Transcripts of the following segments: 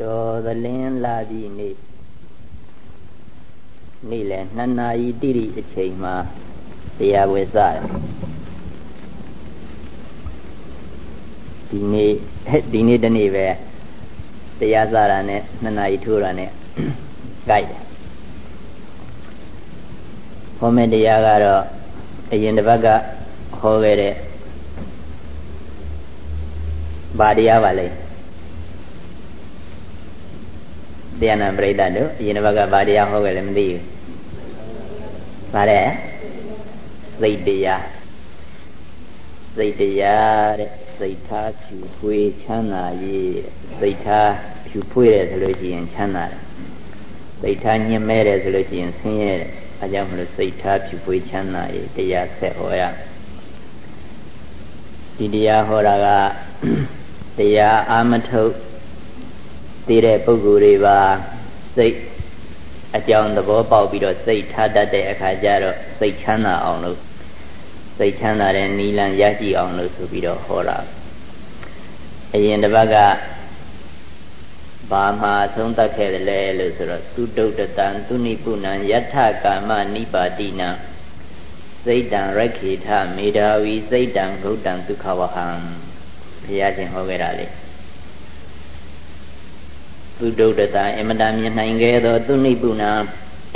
တော်သလင်းလာပြီနေ့နေ့လယ်2နာရီတိတိအချိန်မှာတရားဝဲစတယ်ဒီနေ့ဒီနေ့တနေ့ပဲတရားစတာနဲ့2နာရီထိုးတာနဲ့ကြိုက်တယ်ဟောမယ့်တရားကတော့အရင်တစ်ပတ်ကဟောခဲ့တဲ့ဗာတရားပါလေ တရားနာပရိသတ်တို့အရင်ဘက်ကဗာတရားဟောခဲ့လည်းမသိဘူး။ဗါတဲ့စိတ်တရားစိတ်တရားတဲ့စိတ်ထားဖြူဖွေးချမ်းသာရေးစိတ်ထားဖြူဖွေးတယ်ဆိုလို့ရှိရင်ချမ်းသာတယ်။စိတ်ထားညှင်းမဲတယ်ဆိုလို့ရှိရင်ဆင်းရဲတယ်။အဲကြောင့်မလို့စိတ်ထားဖြူဖွေးချမ်းသာရေးတရားဆက်ဟောရဒီတရားဟောတာကတရားအာမထုတ် သိတဲ့ပုဂ္ဂိုလ်တွေပါစိတ်အကြောင်းသဘောပေါက်ပြီးတော့စိတ်ထားတတ်တဲ့အခါကျတော့စိတ်ချမ်းသာအောင်လို့စိတ်ချမ်းသာတဲ့နိလန်ရရှိအောင်လို့ဆိုပြီးတော့ဟောတာအရင်တစ်ပတ်ကဘာမှဆုံးတတ်ခဲ့တယ်လဲလို့ဆိုတော့သူဒုဒတံသူနိပုဏံယထကာမနိပါတိနံစိတ်တံရခေထမေဓာဝီစိတ်တံဂௌတံဒုက္ခဝဟံဘုရားရှင်ဟောခဲ့တာလေ သူဒုဒ္ဒတာအမတန်မြင်နိုင်ခဲ့သော သူနိပုဏံ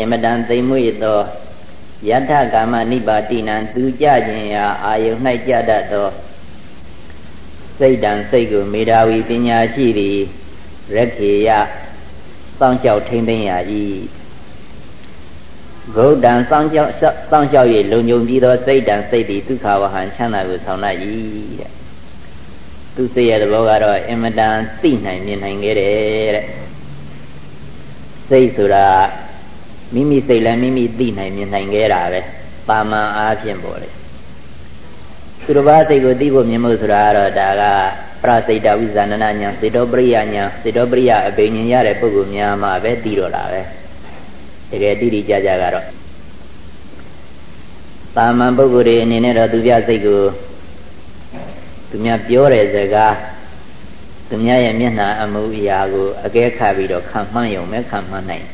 အမတန်သိမ်မွေ့သောယထကာမနိပါတိနံသူကြခြင်းရာအာယု၌ကြတတ်သောစိတ်တံစိတ်ကိုမေဓာဝီပညာရှိသည်ရခေယစောင့်ရှောက်ထိမ့်သိမ့်ရာ၏ဂௌတံစောင့်ရှောက်စောင့်ရှောက်၍လုံခြုံပြီးသောစိတ်တံစိတ်သည်ဒုက္ခဝဟံချမ်းသာကိုဆောင်တတ်၏တဲ့ သူစိတ်ရဲ့သဘောကတော့အင်မတန်သိနိုင်မြင်နိုင်ခဲ့တယ်တဲ့စိတ်ဆိုတာမိမိစိတ်လည်းမိမိသိနိုင်မြင်နိုင်ခဲ့တာပဲပါမန်အားဖြင့်ပေါ့လေသူတစ်ပါးစိတ်ကိုသိဖို့မြင်ဖို့ဆိုတာကတော့ဒါကပရစိတ်တဝိဇာဏနာညာစေတောပရိယညာစေတောပရိယအဘိညာဉ်ရတဲ့ပုဂ္ဂိုလ်များမှာပဲသိတော့တာပဲတကယ်တိတိကျကျကတော့တာမန်ပုဂ္ဂိုလ်တွေအနေနဲ့တော့သူပြစိတ်ကို သူများပြောတဲ့စကားသူများရဲ့မျက်နှာအမှုအရာကိုအကဲခတ်ပြီးတော့ခံမှန်းယုံမဲ့ခံမှန်းနိုင်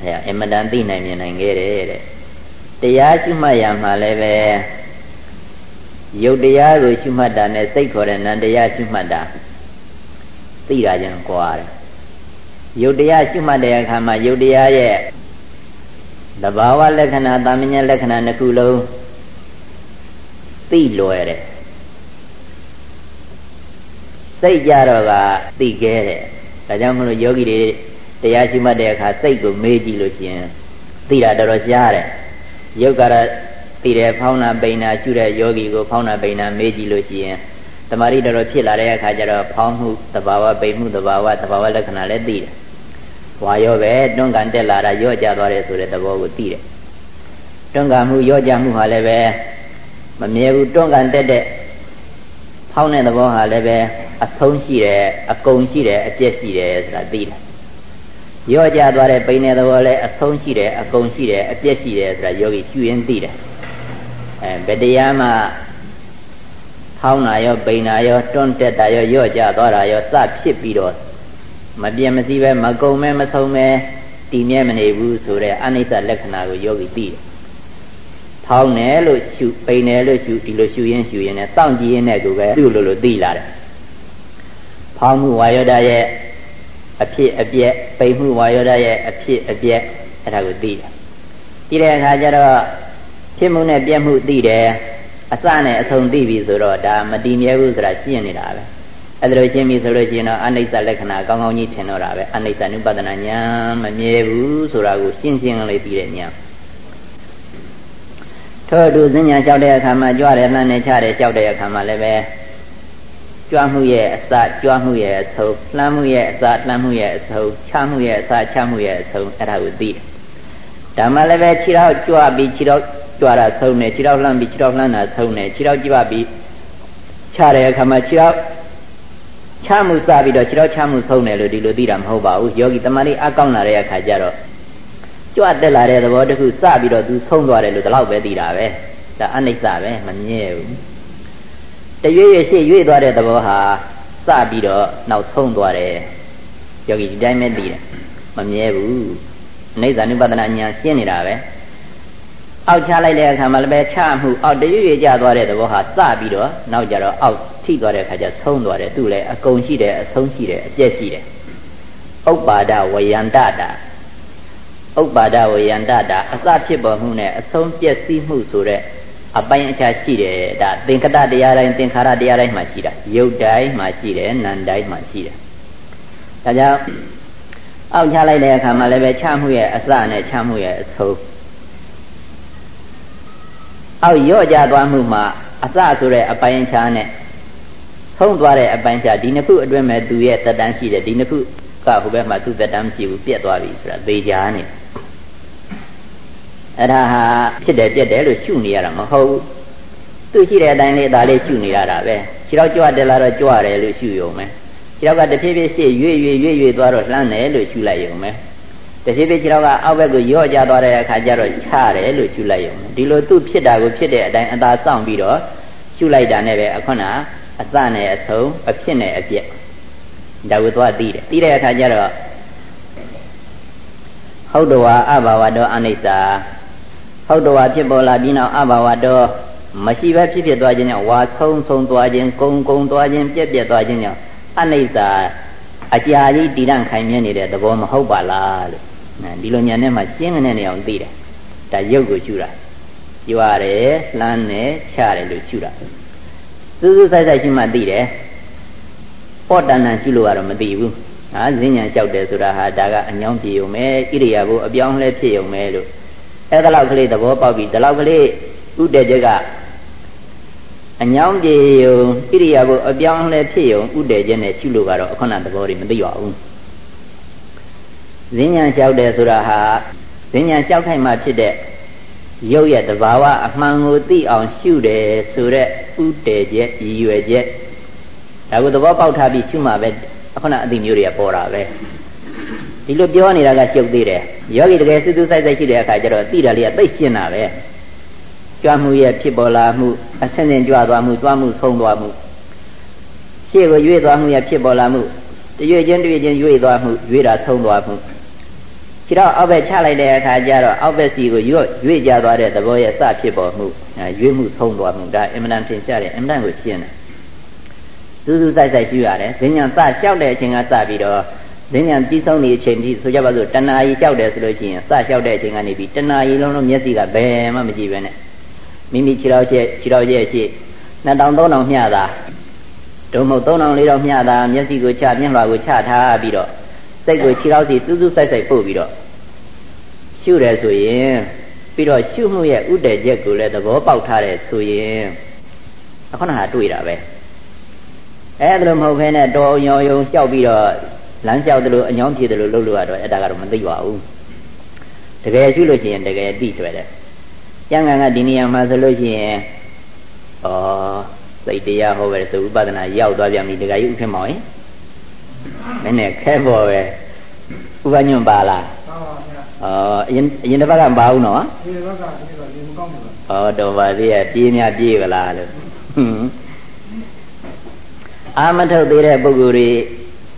အဲအင်မတန်သိနိုင်မြင်နိုင်ခဲ့တယ်တဲ့တရားရှိမှတ်ရမှာလည်းပဲယုတ်တရားကိုရှိမှတ်တာနဲ့စိတ်ခေါ်တဲ့နံတရားရှိမှတ်တာသိတာချင်းကွာတယ်ယုတ်တရားရှိမှတ်တဲ့အခါမှာယုတ်တရားရဲ့သဘာဝလက္ခဏာတာမညာလက္ခဏာနှစ်ခုလုံးသိလွယ်တယ် စိတ်ကြတော့ကသိခဲတယ်ဒါကြောင့်မလို့ယောဂီတွေတရားရှိမှတ်တဲ့အခါစိတ်ကိုမေးကြည့်လို့ရှိရင်သိတာတော်တော်ရှားတယ်ယုတ်ကတော့သိတယ်ဖောင်းနာပိန်နာရှုတဲ့ယောဂီကိုဖောင်းနာပိန်နာမေးကြည့်လို့ရှိရင်တမာရီတော်တော်ဖြစ်လာတဲ့အခါကျတော့ဖောင်းမှုသဘာဝပိန်မှုသဘာဝသဘာဝလက္ခဏာလည်းသိတယ်ဝါရောပဲတွန်းကန်တက်လာတာရော့ကျသွားတယ်ဆိုတဲ့သဘောကိုသိတယ်တွန်းကန်မှုရော့ကျမှုဟာလည်းပဲမမြဲဘူးတွန်းကန်တက်တဲ့ဖောင်းတဲ့သဘောဟာလည်းပဲ အဆုံးရှိတယ်အကုန်ရှိတယ်အပြည့်ရှိတယ်ဆိုတာသိတယ်ရော့ကြသွားတဲ့ပိန်တဲ့သဘောလည်းအဆုံးရှိတယ်အကုန်ရှိတယ်အပြည့်ရှိတယ်ဆိုတာယောဂီရှုရင်းသိတယ်အဲဘယ်တရားမှဖောင်းတာရောပိန်တာရောတွန်းတက်တာရောရော့ကြသွားတာရောစဖြစ်ပြီးတော့မပြင်းမစည်းပဲမကုံမဲမဆုံးမဲတည်မြဲမနေဘူးဆိုတဲ့အနိစ္စလက္ခဏာကိုယောဂီသိတယ်ဖောင်းတယ်လို့ရှုပိန်တယ်လို့ရှုဒီလိုရှုရင်းရှုရင်းနဲ့စောင့်ကြည့်ရင်းနဲ့ကိုပဲသူ့လိုလိုသိလာတယ် ဖောင်းမှုဝါယောဒရဲ့အဖြစ်အပျက်ပိန်မှုဝါယောဒရဲ့အဖြစ်အပျက်အဲ့ဒါကိုသိတယ်သိတဲ့အခါကျတော့ဖြစ်မှုနဲ့ပြက်မှုသိတယ်အစနဲ့အဆုံးသိပြီဆိုတော့ဒါမတည်မြဲဘူးဆိုတာရှင်းနေတာပဲအဲ့ဒါလိုရှင်းပြီဆိုလို့ရှိရင်တော့အနိစ္စလက္ခဏာကောင်းကောင်းကြီးထင်တော့တာပဲအနိစ္စနုပဒနာညာမမြဲဘူးဆိုတာကိုရှင်းရှင်းလေးသိတဲ့ညာထို့အတူစဉ္ညာလျှောက်တဲ့အခါမှာကြွတယ်လှမ်းနေချတယ်လျှောက်တဲ့အခါမှာလည်းပဲ ကြွမှုရဲ့အစကြွမှုရဲ့အဆုံးလှမ်းမှုရဲ့အစလှမ်းမှုရဲ့အဆုံးချမှုရဲ့အစချမှုရဲ့အဆုံးအဲ့ဒါကိုသိတယ်။ဒါမှလည်းပဲခြေထောက်ကြွပြီးခြေထောက်ကြွတာဆုံးတယ်ခြေထောက်လှမ်းပြီးခြေထောက်လှမ်းတာဆုံးတယ်ခြေထောက်ကြွပြီးချတဲ့အခါမှာခြေထောက်ချမှုစပြီးတော့ခြေထောက်ချမှုဆုံးတယ်လို့ဒီလိုသိတာမဟုတ်ပါဘူး။ယောဂီတမန်လေးအကောင်းလာတဲ့အခါကျတော့ကြွတက်လာတဲ့သဘောတခုစပြီးတော့သူဆုံးသွားတယ်လို့ဒီလောက်ပဲသိတာပဲ။ဒါအနိစ္စပဲမမြဲဘူး။ တရွေ့ရွေ့ရှေ့ရွေ့သွားတဲ့သဘောဟာစပြီးတော့နောက်ဆုံးသွားတယ်ယောဂီဒီတိုင်းပဲသိတယ်မမြဲဘူးအိဋ္ဌာနုပဒနာညာရှင်းနေတာပဲအောက်ချလိုက်တဲ့အခါမှာလည်းပဲချမှုအောက်တရွေ့ကြသွားတဲ့သဘောဟာစပြီးတော့နောက်ကြတော့အောက်ထိသွားတဲ့အခါကျဆုံးသွားတယ်သူလည်းအကုန်ရှိတယ်အဆုံးရှိတယ်အပြည့်ရှိတယ်ဥပ္ပါဒဝယန္တတာဥပ္ပါဒဝယန္တတာအစဖြစ်ပေါ်မှုနဲ့အဆုံးပြည့်စည်မှုဆိုတဲ့ အပိုင်းအခြားရှိတယ်ဒါသင်္ကတတရားတိုင်းသင်္ခါရတရားတိုင်းမှာရှိတာရုပ်တိုင်းမှာရှိတယ်နာမ်တိုင်းမှာရှိတယ်ဒါကြောင့်အောက်ချလိုက်တဲ့အခါမှာလည်းပဲချမှုရဲ့အစနဲ့ချမှုရဲ့အဆုံးအောက်ရော့ကြသွားမှုမှာအစဆိုတဲ့အပိုင်းခြားနဲ့ဆုံးသွားတဲ့အပိုင်းခြားဒီနှစ်ခုအတွင်းမှာသူရဲ့တက်တန်းရှိတယ်ဒီနှစ်ခုကဟိုဘက်မှာသူ့တက်တန်းမရှိဘူးပြက်သွားပြီဆိုတာသေချာနေ အဲ့ဒါဟာဖြစ်တယ်ပြက်တယ်လို့ရှုနေရတာမဟုတ်ဘူးသူရှိတဲ့အတိုင်းလေးဒါလေးရှုနေရတာပဲခြေတော့ကြွတယ်လားတော့ကြွတယ်လို့ရှုရုံပဲခြေတော့ကတဖြည်းဖြည်းရှေ့ရွေ့ရွေ့ရွေ့ရွေ့သွားတော့လှမ်းတယ်လို့ရှုလိုက်ရုံပဲတဖြည်းဖြည်းခြေတော့ကအောက်ဘက်ကိုရော့ကျသွားတဲ့အခါကျတော့ချတယ်လို့ရှုလိုက်ရုံဒီလိုသူ့ဖြစ်တာကိုဖြစ်တဲ့အတိုင်းအသာစောင့်ပြီးတော့ရှုလိုက်တာနဲ့ပဲအခုနအစနဲ့အဆုံးအဖြစ်နဲ့အပြက်ဒါကိုသွားသိတယ်သိတဲ့အခါကျတော့ဟုတ်တော်အဘဝတောအနိစ္စ ဟုတ်တော်ဖြစ်ပေါ်လာပြီးနောက်အဘဝတောမရှိဘဲဖြစ်ဖြစ်သွားခြင်းကြောင့်ဝါဆုံးဆုံးသွားခြင်းကုံကုံသွားခြင်းပြက်ပြက်သွားခြင်းကြောင့်အနိစ္စအကြာကြီးတည်တံ့ခိုင်မြဲနေတဲ့သဘောမဟုတ်ပါလားလို့ဒီလိုညာနဲ့မှရှင်းနေတဲ့နေအောင်သိတယ်ဒါရုပ်ကိုရှုတာကြွားတယ်လှမ်းတယ်ချတယ်လို့ရှုတာစူးစူးဆိုင်ဆိုင်ရှုမှသိတယ်ပော့တဏ္ဏရှုလို့ကတော့မသိဘူးဟာဈဉ္ညာလျှောက်တယ်ဆိုတာဟာဒါကအညောင်းပြေုံပဲဣရိယာပုအပြောင်းလဲဖြစ်ုံပဲလို့ အဲ့ဒါလောက်ကလေးသဘောပေါက်ပြီဒါလောက်ကလေးဥတည်ချက်ကအညောင်းပြေုံဣရိယာပုအပြောင်းလဲဖြစ်ုံဥတည်ချက်နဲ့ရှုလို့ကတော့အခုနသဘောတွေမသိပါဘူးဈဉ္ညာလျှောက်တယ်ဆိုတာဟာဈဉ္ညာလျှောက်ခိုင်မှဖြစ်တဲ့ရုပ်ရဲ့တဘာဝအမှန်ကိုသိအောင်ရှုတယ်ဆိုတဲ့ဥတည်ချက်ရည်ရွယ်ချက်ဒါကိုသဘောပေါက်ထားပြီးရှုမှပဲအခုနအသိမျိုးတွေကပေါ်တာပဲဒီလိုပြောနေတာကရှုပ်သေးတယ် ယောဂီတကယ်စစ်စစ်ဆိုင်ဆိုင်ရှိတဲ့အခါကျတော့သိတယ်လေးကသိရှင်းတာပဲကြွမှုရဲ့ဖြစ်ပေါ်လာမှုအဆင့်ဆင့်ကြွသွားမှုတွားမှုဆုံးသွားမှုရှေ့ကိုရွေ့သွားမှုရဲ့ဖြစ်ပေါ်လာမှုတရွေ့ချင်းတရွေ့ချင်းရွေ့သွားမှုရွေ့တာဆုံးသွားမှုခြေတော့အောက်ဘက်ချလိုက်တဲ့အခါကျတော့အောက်ဘက်စီကိုရွတ်ရွေ့ကြသွားတဲ့သဘောရဲ့စဖြစ်ပေါ်မှုရွေ့မှုဆုံးသွားမှုဒါအင်မတန်ထင်ရှားတယ်အင်မတန်ကိုရှင်းတယ်စူးစူးဆိုင်ဆိုင်ရှိရတယ်ဈဉ္ညာစလျှောက်တဲ့အချိန်ကစပြီးတော့ ဈဉ္ညာပြီးဆုံးနေအချိန်ထိဆိုကြပါစို့တဏှာကြီးလျှောက်တယ်ဆိုလို့ရှိရင်စလျှောက်တဲ့အချိန်ကနေပြီးတဏှာကြီးလုံးလုံးမျက်စိကဘယ်မှမကြည့်ပဲနဲ့မိမိခြေတော်ရှေ့ခြေတော်ရဲ့ရှေ့နှစ်တောင်သုံးတောင်မျှတာဒုံမဟုတ်သုံးတောင်လေးတောင်မျှတာမျက်စိကိုချမျက်လွှာကိုချထားပြီးတော့စိတ်ကိုခြေတော်စီစူးစူးဆိုင်ဆိုင်ပို့ပြီးတော့ရှုတယ်ဆိုရင်ပြီးတော့ရှုမှုရဲ့ဥတည်ချက်ကိုလည်းသဘောပေါက်ထားတယ်ဆိုရင်အခုနကတွေ့တာပဲအဲ့ဒါလိုမဟုတ်ဘဲနဲ့တော်ညောယုံလျှောက်ပြီးတော့ လမ်းလျှောက်တယ်လို့အညောင်းဖြစ်တယ်လို့လုပ်လို့ရတော့အဲ့ဒါကတော့မသိပါဘူးတကယ်ရှုလို့ရှိရင်တကယ်သိဆွဲတယ်ကျန်ကန်ကဒီနေရာမှာဆိုလို့ရှိရင်ဩစိတ်တရားဟောပဲဆိုဥပဒနာရောက်သွားပြန်ပြီတကယ်ကြီးဥဖြစ်မောင်ရင်မင်းနဲ့ခဲပေါ်ပဲဥပညွန့်ပါလားဩအရင်အရင်တစ်ပတ်ကမပါဘူးနော်ဒီဘက်ကဒီဘက်ကဒီမကောင်းဘူးဩတော်ပါသေးရဲ့ပြေးများပြေးကလားလို့အာမထုတ်သေးတဲ့ပုဂ္ဂိုလ်တွေ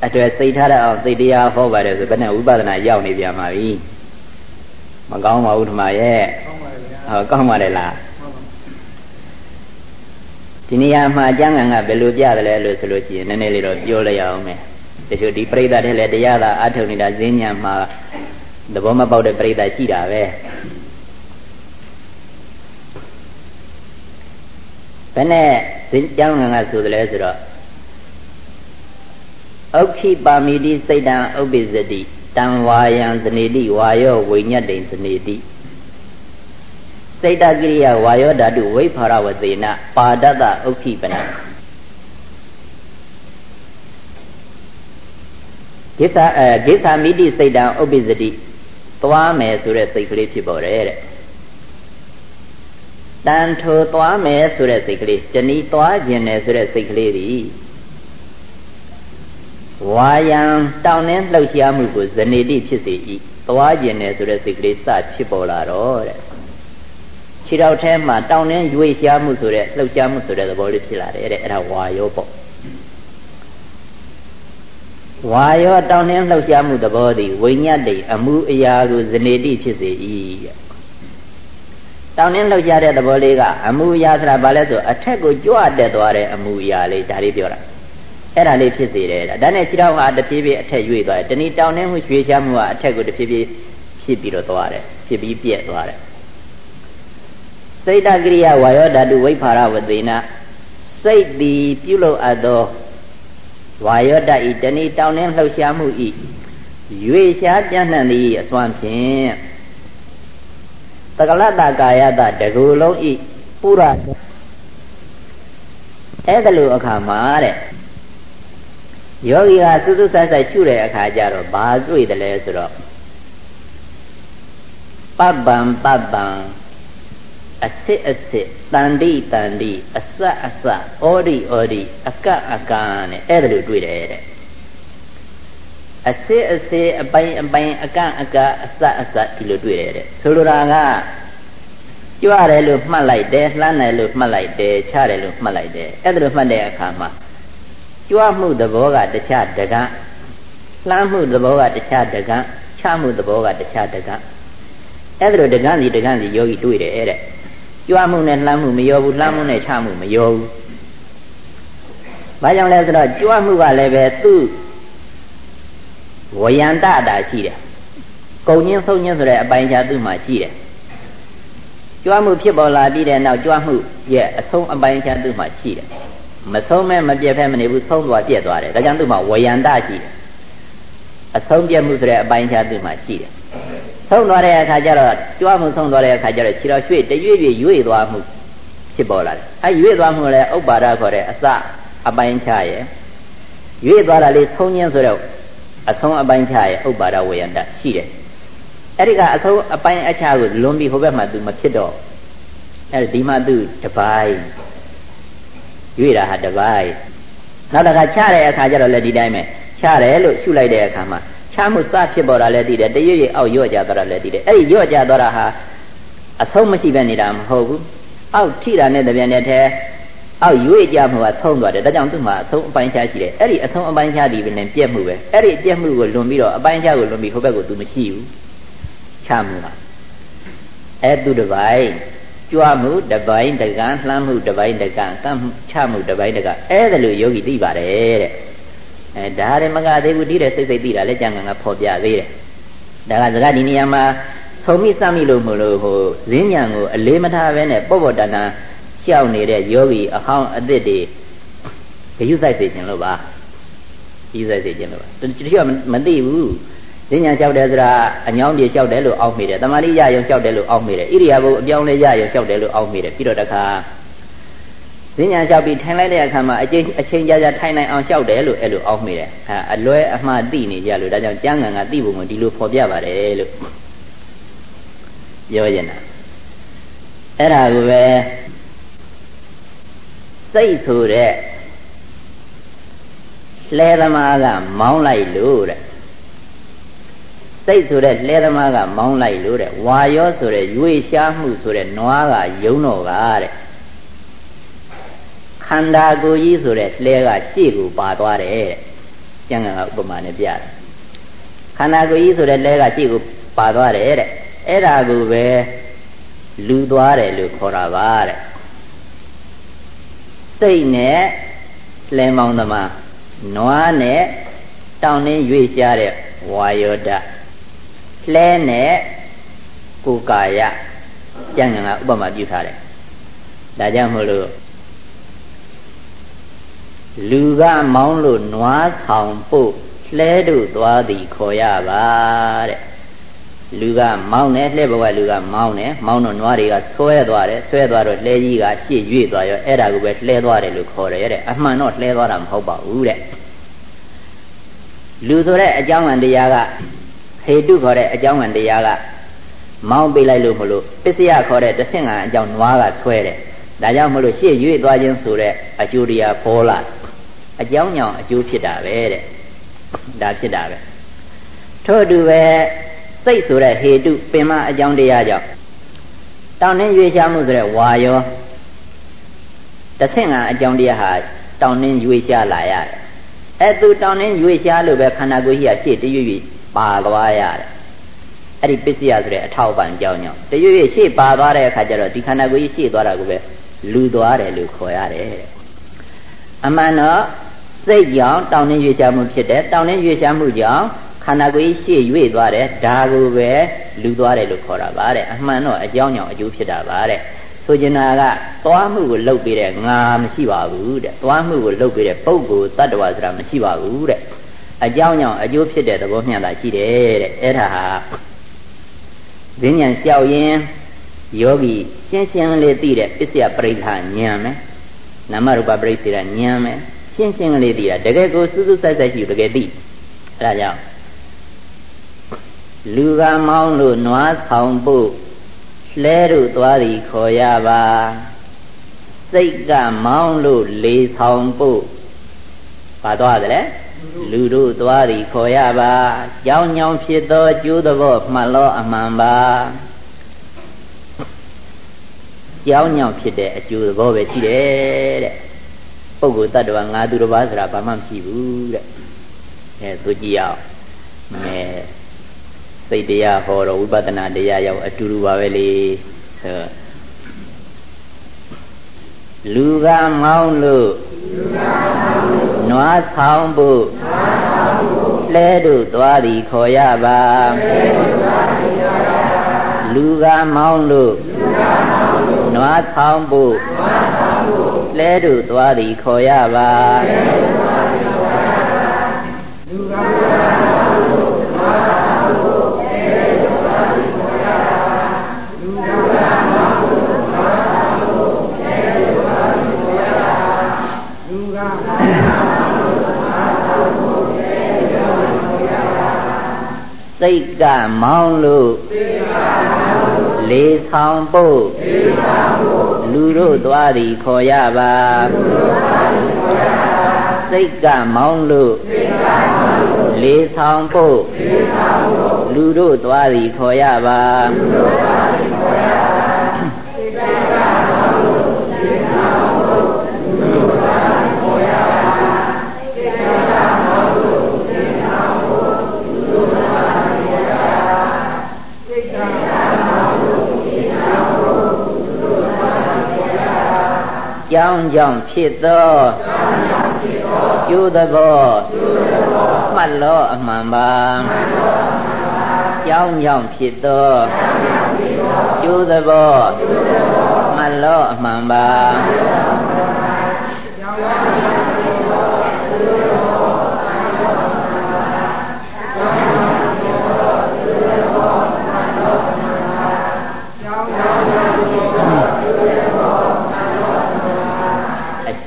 အတွက်စိတ်ထားတဲ့အောင်စိတ်တရားဟောပါတယ်ဆိုဘယ်နဲ့ဝိပဿနာရောက်နေပြန်ပါပြီမကောင်းပါဘူးဓမ္မရဲ့ဟောကောင်းပါလေလားဒီနေရာမှာအကျမ်းဂန်ကဘယ်လိုပြတယ်လဲလို့ဆိုလို့ရှိရင်နည်းနည်းလေးတော့ပြောလိုက်အောင်မယ်တချို့ဒီပြိဿတဲ့လည်းတရားသာအထုတ်နေတာဈဉ္ညာမှာသဘောမပေါက်တဲ့ပြိဿရှိတာပဲဘယ်နဲ့ကျမ်းဂန်ကဆိုတယ်လဲဆိုတော့ ဥက္ခိပါမိတိစိတ်တံဥပ္ပိစတိတံဝါယံသနေတိဝါယောဝိညတ်တိသနေတိစိတ်တကိရိယာဝါယောဓာတုဝိဖာရဝသေနပါဒတ္တဥက္ခိပနကိစ္စအဲကိစ္စမိတိစိတ်တံဥပ္ပိစတိသွားမယ်ဆိုတဲ့စိတ်ကလေးဖြစ်ပေါ်တယ်တဲ့တန်ထိုသွားမယ်ဆိုတဲ့စိတ်ကလေးတဏီသွားခြင်းတယ်ဆိုတဲ့စိတ်ကလေးဒီ ဝါယံတောင်းနှင်းလှုပ်ရှားမှုကိုဇနေတိဖြစ်စေ၏သွားကျင်တယ်ဆိုတဲ့စိတ်ကလေးစဖြစ်ပေါ်လာတော့တဲ့ခြေတော်ထဲမှာတောင်းနှင်းရွေ့ရှားမှုဆိုတဲ့လှုပ်ရှားမှုဆိုတဲ့သဘောလေးဖြစ်လာတယ်တဲ့အဲ့ဒါဝါယောပေါ့ဝါရောတောင်းနှင်းလှုပ်ရှားမှုသဘောသည်ဝိညာတိအမှုအရာကိုဇနေတိဖြစ်စေ၏တဲ့တောင်းနှင်းလှုပ်ရှားတဲ့သဘောလေးကအမှုအရာဆိုတာဘာလဲဆိုအထက်ကိုကြွတက်သွားတဲ့အမှုအရာလေးဒါလေးပြောတာ အဲ့ဒါလေးဖြစ်စေတယ်ဒါနဲ့ခြေထောက်ဟာတဖြည်းဖြည်းအထက်ရွေ့သွားတယ်တဏီတောင်းနှင်းမှုရွှေရှားမှုကအထက်ကိုတဖြည်းဖြည်းဖြစ်ပြီးတော့သွားတယ်ဖြစ်ပြီးပြက်သွားတယ်စိတ်တကရိယာဝါယောဓာတုဝိဖာရဝသေနစိတ်သည်ပြုလုပ်အပ်သောဝါယောဓာဤတဏီတောင်းနှင်းလှုပ်ရှားမှုဤရွေရှားပြန့်နှံ့သည့်အစွမ်းဖြင့်တကလတကာယတတကူလုံးဤပုရအဲ့ဒါလိုအခါမှာတဲ့ ယောဂီဟာစူးစူးဆိုင်ဆိုင်ရှုတဲ့အခါကျတော့ဘာတွေ့တယ်လဲဆိုတော့ပပ္ပံပပ္ပံအစစ်အစစ်တန်တိတန်တိအစအစဩဒီဩဒီအကအကနဲ့အဲ့ဒါလိုတွေ့တယ်တဲ့အစစ်အစစ်အပိုင်အပိုင်အကအကအစအစဒီလိုတွေ့တယ်တဲ့ဆိုလိုတာကကြွရတယ်လို့မှတ်လိုက်တယ်လှမ်းတယ်လို့မှတ်လိုက်တယ်ချတယ်လို့မှတ်လိုက်တယ်အဲ့ဒါလိုမှတ်တဲ့အခါမှာ ကြွမှုသဘောကတခြားတကလှမ်းမှုသဘောကတခြားတကချမှုသဘောကတခြားတကအဲ့ဒါလိုတကန်းစီတကန်းစီယောဂီတွေ့တယ်တဲ့ကြွမှုနဲ့လှမ်းမှုမရောဘူးလှမ်းမှုနဲ့ချမှုမရောဘူးဘာကြောင့်လဲဆိုတော့ကြွမှုကလည်းပဲသူ့ဝယန္တတာရှိတယ်ကုံညင်းဆုံးညင်းဆိုတဲ့အပိုင်းခြားသူ့မှာရှိတယ်ကြွမှုဖြစ်ပေါ်လာပြီးတဲ့နောက်ကြွမှုရဲ့အဆုံးအပိုင်းခြားသူ့မှာရှိတယ် မဆုံးမဲမပြတ်ဖဲမနေဘူးဆုံးသွားပြက်သွားတယ်ဒါကြောင့်သူ့မှာဝယန္တရှိတယ်အဆုံးပြတ်မှုဆိုတဲ့အပိုင်းခြားသူ့မှာရှိတယ်ဆုံးသွားတဲ့အခါကျတော့ကြွားမှုဆုံးသွားတဲ့အခါကျတော့ခြေတော်ရွှေ့တရွေ့ရွေ့ရွေ့သွားမှုဖြစ်ပေါ်လာတယ်အဲရွေ့သွားမှုလည်းဥပ္ပါဒခေါ်တဲ့အစအပိုင်းခြားရဲ့ရွေ့သွားတာလေးဆုံးခြင်းဆိုတော့အဆုံးအပိုင်းခြားရဲ့ဥပ္ပါဒဝေယန္တရှိတယ်အဲ့ဒီကအဆုံးအပိုင်းအခြားကိုလွန်ပြီးဟိုဘက်မှာသူမဖြစ်တော့အဲ့ဒီမှာသူတပိုင်း ရွေ့တာဟာတပိုင်းနောက်တစ်ခါချတဲ့အခါကျတော့လည်းဒီတိုင်းပဲချတယ်လို့ရှုလိုက်တဲ့အခါမှာချမှုစဖြစ်ပေါ်တာလည်းသိတယ်တရွေ့ရွေ့အောက်ရော့ကြသွားတာလည်းသိတယ်အဲ့ဒီရော့ကြသွားတာဟာအဆုံးမရှိပဲနေတာမဟုတ်ဘူးအောက်ထိတာနဲ့တပြန်တဲ့ထဲအောက်ရွေ့ကြမှုကဆုံးသွားတယ်ဒါကြောင့်သူ့မှာအဆုံးအပိုင်းခြားရှိတယ်အဲ့ဒီအဆုံးအပိုင်းခြားဒီပဲနဲ့ပြက်မှုပဲအဲ့ဒီပြက်မှုကိုလွန်ပြီးတော့အပိုင်းခြားကိုလွန်ပြီးဟိုဘက်ကိုသူမရှိဘူးချမှုဟာအဲ့သူတစ်ပိုင်း ကြွားမှုတပိုင်းတကံလှမ်းမှုတပိုင်းတကံကမ်းချမှုတပိုင်းတကံအဲ့ဒါလိုယောဂီသိပါတယ်တဲ့အဲဒါရမကသေးဘူးတိတဲ့စိတ်စိတ်သိတာလဲကြံကဖော်ပြသေးတယ်ဒါကစကားဒီနေရာမှာဆုံးမိစမိလို့မလို့ဟိုဈဉ္ညာကိုအလေးမထားဘဲနဲ့ပေါ့ပေါ့တန်တန်ရှောက်နေတဲ့ယောဂီအဟောင်းအသစ်တွေဂယုစိုက်စေခြင်းလို့ပါဂယုစိုက်စေခြင်းလို့ပါတချို့ကမသိဘူး ဈဉ္ညာလျှောက်တယ်ဆိုတာအညောင်းပြေလျှောက်တယ်လို့အောက်မိတယ်တမာတိရရုံလျှောက်တယ်လို့အောက်မိတယ်ဣရိယာပုအပြောင်းလဲရရုံလျှောက်တယ်လို့အောက်မိတယ်ပြီးတော့တခါဈဉ္ညာလျှောက်ပြီးထိုင်လိုက်တဲ့အခါမှာအချိန်အချိန်ကြာကြာထိုင်နိုင်အောင်လျှောက်တယ်လို့အဲ့လိုအောက်မိတယ်အဲအလွဲအမှားသိနေကြလို့ဒါကြောင့်ကျမ်းဂန်ကသိဖို့ကိုဒီလိုဖော်ပြပါတယ်လို့ပြောရင်တာအဲ့ဒါကိုပဲစိတ်ဆိုတဲ့လှဲသမားကမောင်းလိုက်လို့တဲ့ စိတ်ဆိုတဲ့လှဲသမားကမောင်းလိုက်လို့တဲ့ဝါရောဆိုတဲ့ရွေရှားမှုဆိုတဲ့နွားကယုံတော့ကတဲ့ခန္ဓာကိုယ်ကြီးဆိုတဲ့လှဲကရှေ့ကိုပါသွားတယ်တဲ့ကျန်ကဥပမာနဲ့ပြတယ်ခန္ဓာကိုယ်ကြီးဆိုတဲ့လှဲကရှေ့ကိုပါသွားတယ်တဲ့အဲ့ဒါကိုပဲလူသွားတယ်လို့ခေါ်တာပါတဲ့စိတ်နဲ့လဲမောင်းသမားနွားနဲ့တောင်းနှင်းရွေ့ရှားတဲ့ဝါယောဒ လဲနဲ့ကိုကာယကျန်ကဥပမာပြုထားတယ်ဒါကြောင့်မို့လို့လူကမောင်းလို့နွားဆောင်ပို့လှဲတို့သွားသည်ခေါ်ရပါတဲ့လူကမောင်းတယ်လှဲဘဝလူကမောင်းတယ်မောင်းတော့နွားတွေကဆွဲသွားတယ်ဆွဲသွားတော့လှဲကြီးကရှေ့ရွေ့သွားရောအဲ့ဒါကိုပဲလှဲသွားတယ်လို့ခေါ်တယ်တဲ့အမှန်တော့လှဲသွားတာမဟုတ်ပါဘူးတဲ့လူဆိုတဲ့အကြောင်းအတရားက ဟေတုခေါ်တဲ့အကြောင်းအတရားကမောင်းပေးလိုက်လို့မလို့ပစ္စယခေါ်တဲ့တဆင့်ကအကြောင်းနွားကဆွဲတယ်ဒါကြောင့်မလို့ရှေ့ရွေ့သွားခြင်းဆိုတဲ့အကျိုးတရားပေါ်လာအကြောင်းကြောင့်အကျိုးဖြစ်တာပဲတဲ့ဒါဖြစ်တာပဲထို့အတူပဲစိတ်ဆိုတဲ့ဟေတုပင်မအကြောင်းတရားကြောင့်တောင်းနှင်းရွေးရှားမှုဆိုတဲ့ဝါယောတဆင့်ကအကြောင်းတရားဟာတောင်းနှင်းရွေးရှားလာရတယ်အဲသူတောင်းနှင်းရွေရှားလို့ပဲခန္ဓာကိုယ်ကြီးကရှေ့တရွေ့ရွေ့ ပါသွားရတယ်အဲ့ဒီပစ္စယဆိုတဲ့အထောက်အပံ့ကြောင်းကြောင့်တရွေ့ရွေ့ရှေ့ပါသွားတဲ့အခါကျတော့ဒီခန္ဓာကိုယ်ကြီးရှေ့သွားတာကိုပဲလူသွားတယ်လို့ခေါ်ရတယ်အမှန်တော့စိတ်ကြောင့်တောင်းနှင်းရွေရှားမှုဖြစ်တယ်တောင်းနှင်းရွေရှားမှုကြောင့်ခန္ဓာကိုယ်ကြီးရှေ့ရွေ့သွားတယ်ဒါကိုပဲလူသွားတယ်လို့ခေါ်တာပါတဲ့အမှန်တော့အကြောင်းကြောင့်အကျိုးဖြစ်တာပါတဲ့ဆိုချင်တာကသွားမှုကိုလှုပ်ပေးတဲ့ငါမရှိပါဘူးတဲ့သွားမှုကိုလှုပ်ပေးတဲ့ပုဂ္ဂိုလ်တ attva ဆိုတာမရှိပါဘူးတဲ့ အကြောင်းကြောင့်အကျိုးဖြစ်တဲ့သဘောမျှတာရှိတယ်တဲ့အဲ့ဒါဟာဈဉ္ဉံလျှောက်ရင်ယောဂီရှင်းရှင်းလေးသိတဲ့ပစ္စယပရိက္ခဉာဏ်မယ်နာမရူပပရိစ္ဆေဒဉာဏ်မယ်ရှင်းရှင်းလေးသိတာတကယ်ကိုစူးစူးဆိုင်ဆိုင်ရှိတကယ်သိအဲဒါကြောင့်လူကမောင်းလို့နွားဆောင်ဖို့လဲတို့သွားသည်ခေါ်ရပါစိတ်ကမောင်းလို့လေဆောင်ဖို့ပါသွားတယ်လေ လူတို့သွားသည်ခေါ်ရပါကြောင်းညောင်ဖြစ်သောကျိုးသဘောမှတ်လောအမှန်ပါကြောင်းညောင်ဖြစ်တဲ့အကျိုးသဘောပဲရှိတယ်တဲ့ပုဂ္ဂိုလ်တ attva ငါသူတစ်ပါးဆိုတာဘာမှမရှိဘူးတဲ့အဲဆိုကြည့်အောင်အဲစိတ်တရားဟောတော့ဝိပဿနာတရားရောက်အတူတူပါပဲလေလူကမောင်းလို့ နွားဆောင်ဖို့လဲတို့သွားသည်ခေါ်ရပါလူကမောင်းလို့နွားဆောင်ဖို့လဲတို့သွားသည်ခေါ်ရပါ စိတ်ကမောင်းလို့လေးဆောင်ဖို့လူတို့သွားသည်ခေါ်ရပါစိတ်ကမောင်းလို့လေးဆောင်ဖို့လူတို့သွားသည်ခေါ်ရပါ ကြောင်းကြောင့်ဖြစ်သောကျိုးသဘောမှတ်လောအမှန်ပါကြောင်းကြောင့်ဖြစ်သောကျိုးသဘောမှတ်လောအမှန်ပါ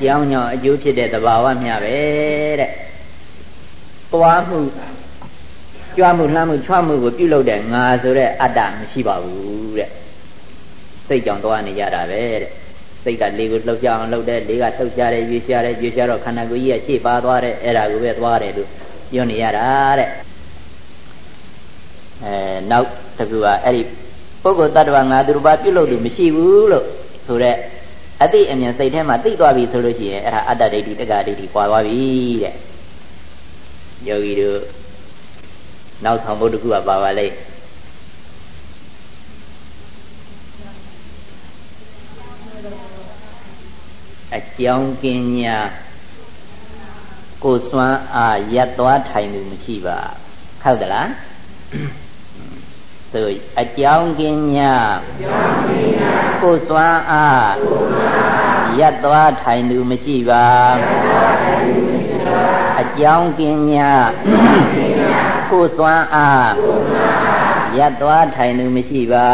ကြောင်းကြောင့်အကျိုးဖြစ်တဲ့သဘာဝမျှပဲတဲ့။သွားမှုကြွားမှုလှမ်းမှုချွတ်မှုကိုပြုလုပ်တဲ့ငါဆိုတဲ့အတ္တမရှိပါဘူးတဲ့။စိတ်ကြောင့်သွားနေကြတာပဲတဲ့။စိတ်ကလေကိုလှုပ်ရှားအောင်လှုပ်တယ်လေကလှုပ်ရှားတယ်ရွေ့ရှားတယ်ရွေ့ရှားတော့ခန္ဓာကိုယ်ကြီးကရှေ့ပါသွားတယ်အဲ့ဒါကိုပဲသွားတယ်လို့ပြောနေရတာတဲ့။အဲနောက်တစ်ခုကအဲ့ဒီပုဂ္ဂိုလ်တ attva ငါသူတစ်ပါးပြုလုပ်သူမရှိဘူးလို့ဆိုတဲ့ အတိအမြင်စိတ်ထဲမှာသိသွားပြီဆိုလို့ရှိရင်အဲ့ဒါအတ္တဒိဋ္ဌိတက္ကဒိဋ္ဌိပွာသွားပြီတဲ့ယောဂီတို့နောက်ဆောင်ဖို့တခုကပါပါလိမ့်အကြောင်းကင်းညာကိုစွမ်းအားရက်သွားထိုင်မှုမရှိပါဟုတ်သလား သို့အကြောင်းကင်းညာကိုစွမ်းအားရက်သွားထိုင်သူမရှိပါအကြောင်းကင်းညာကိုစွမ်းအားရက်သွားထိုင်သူမရှိပါ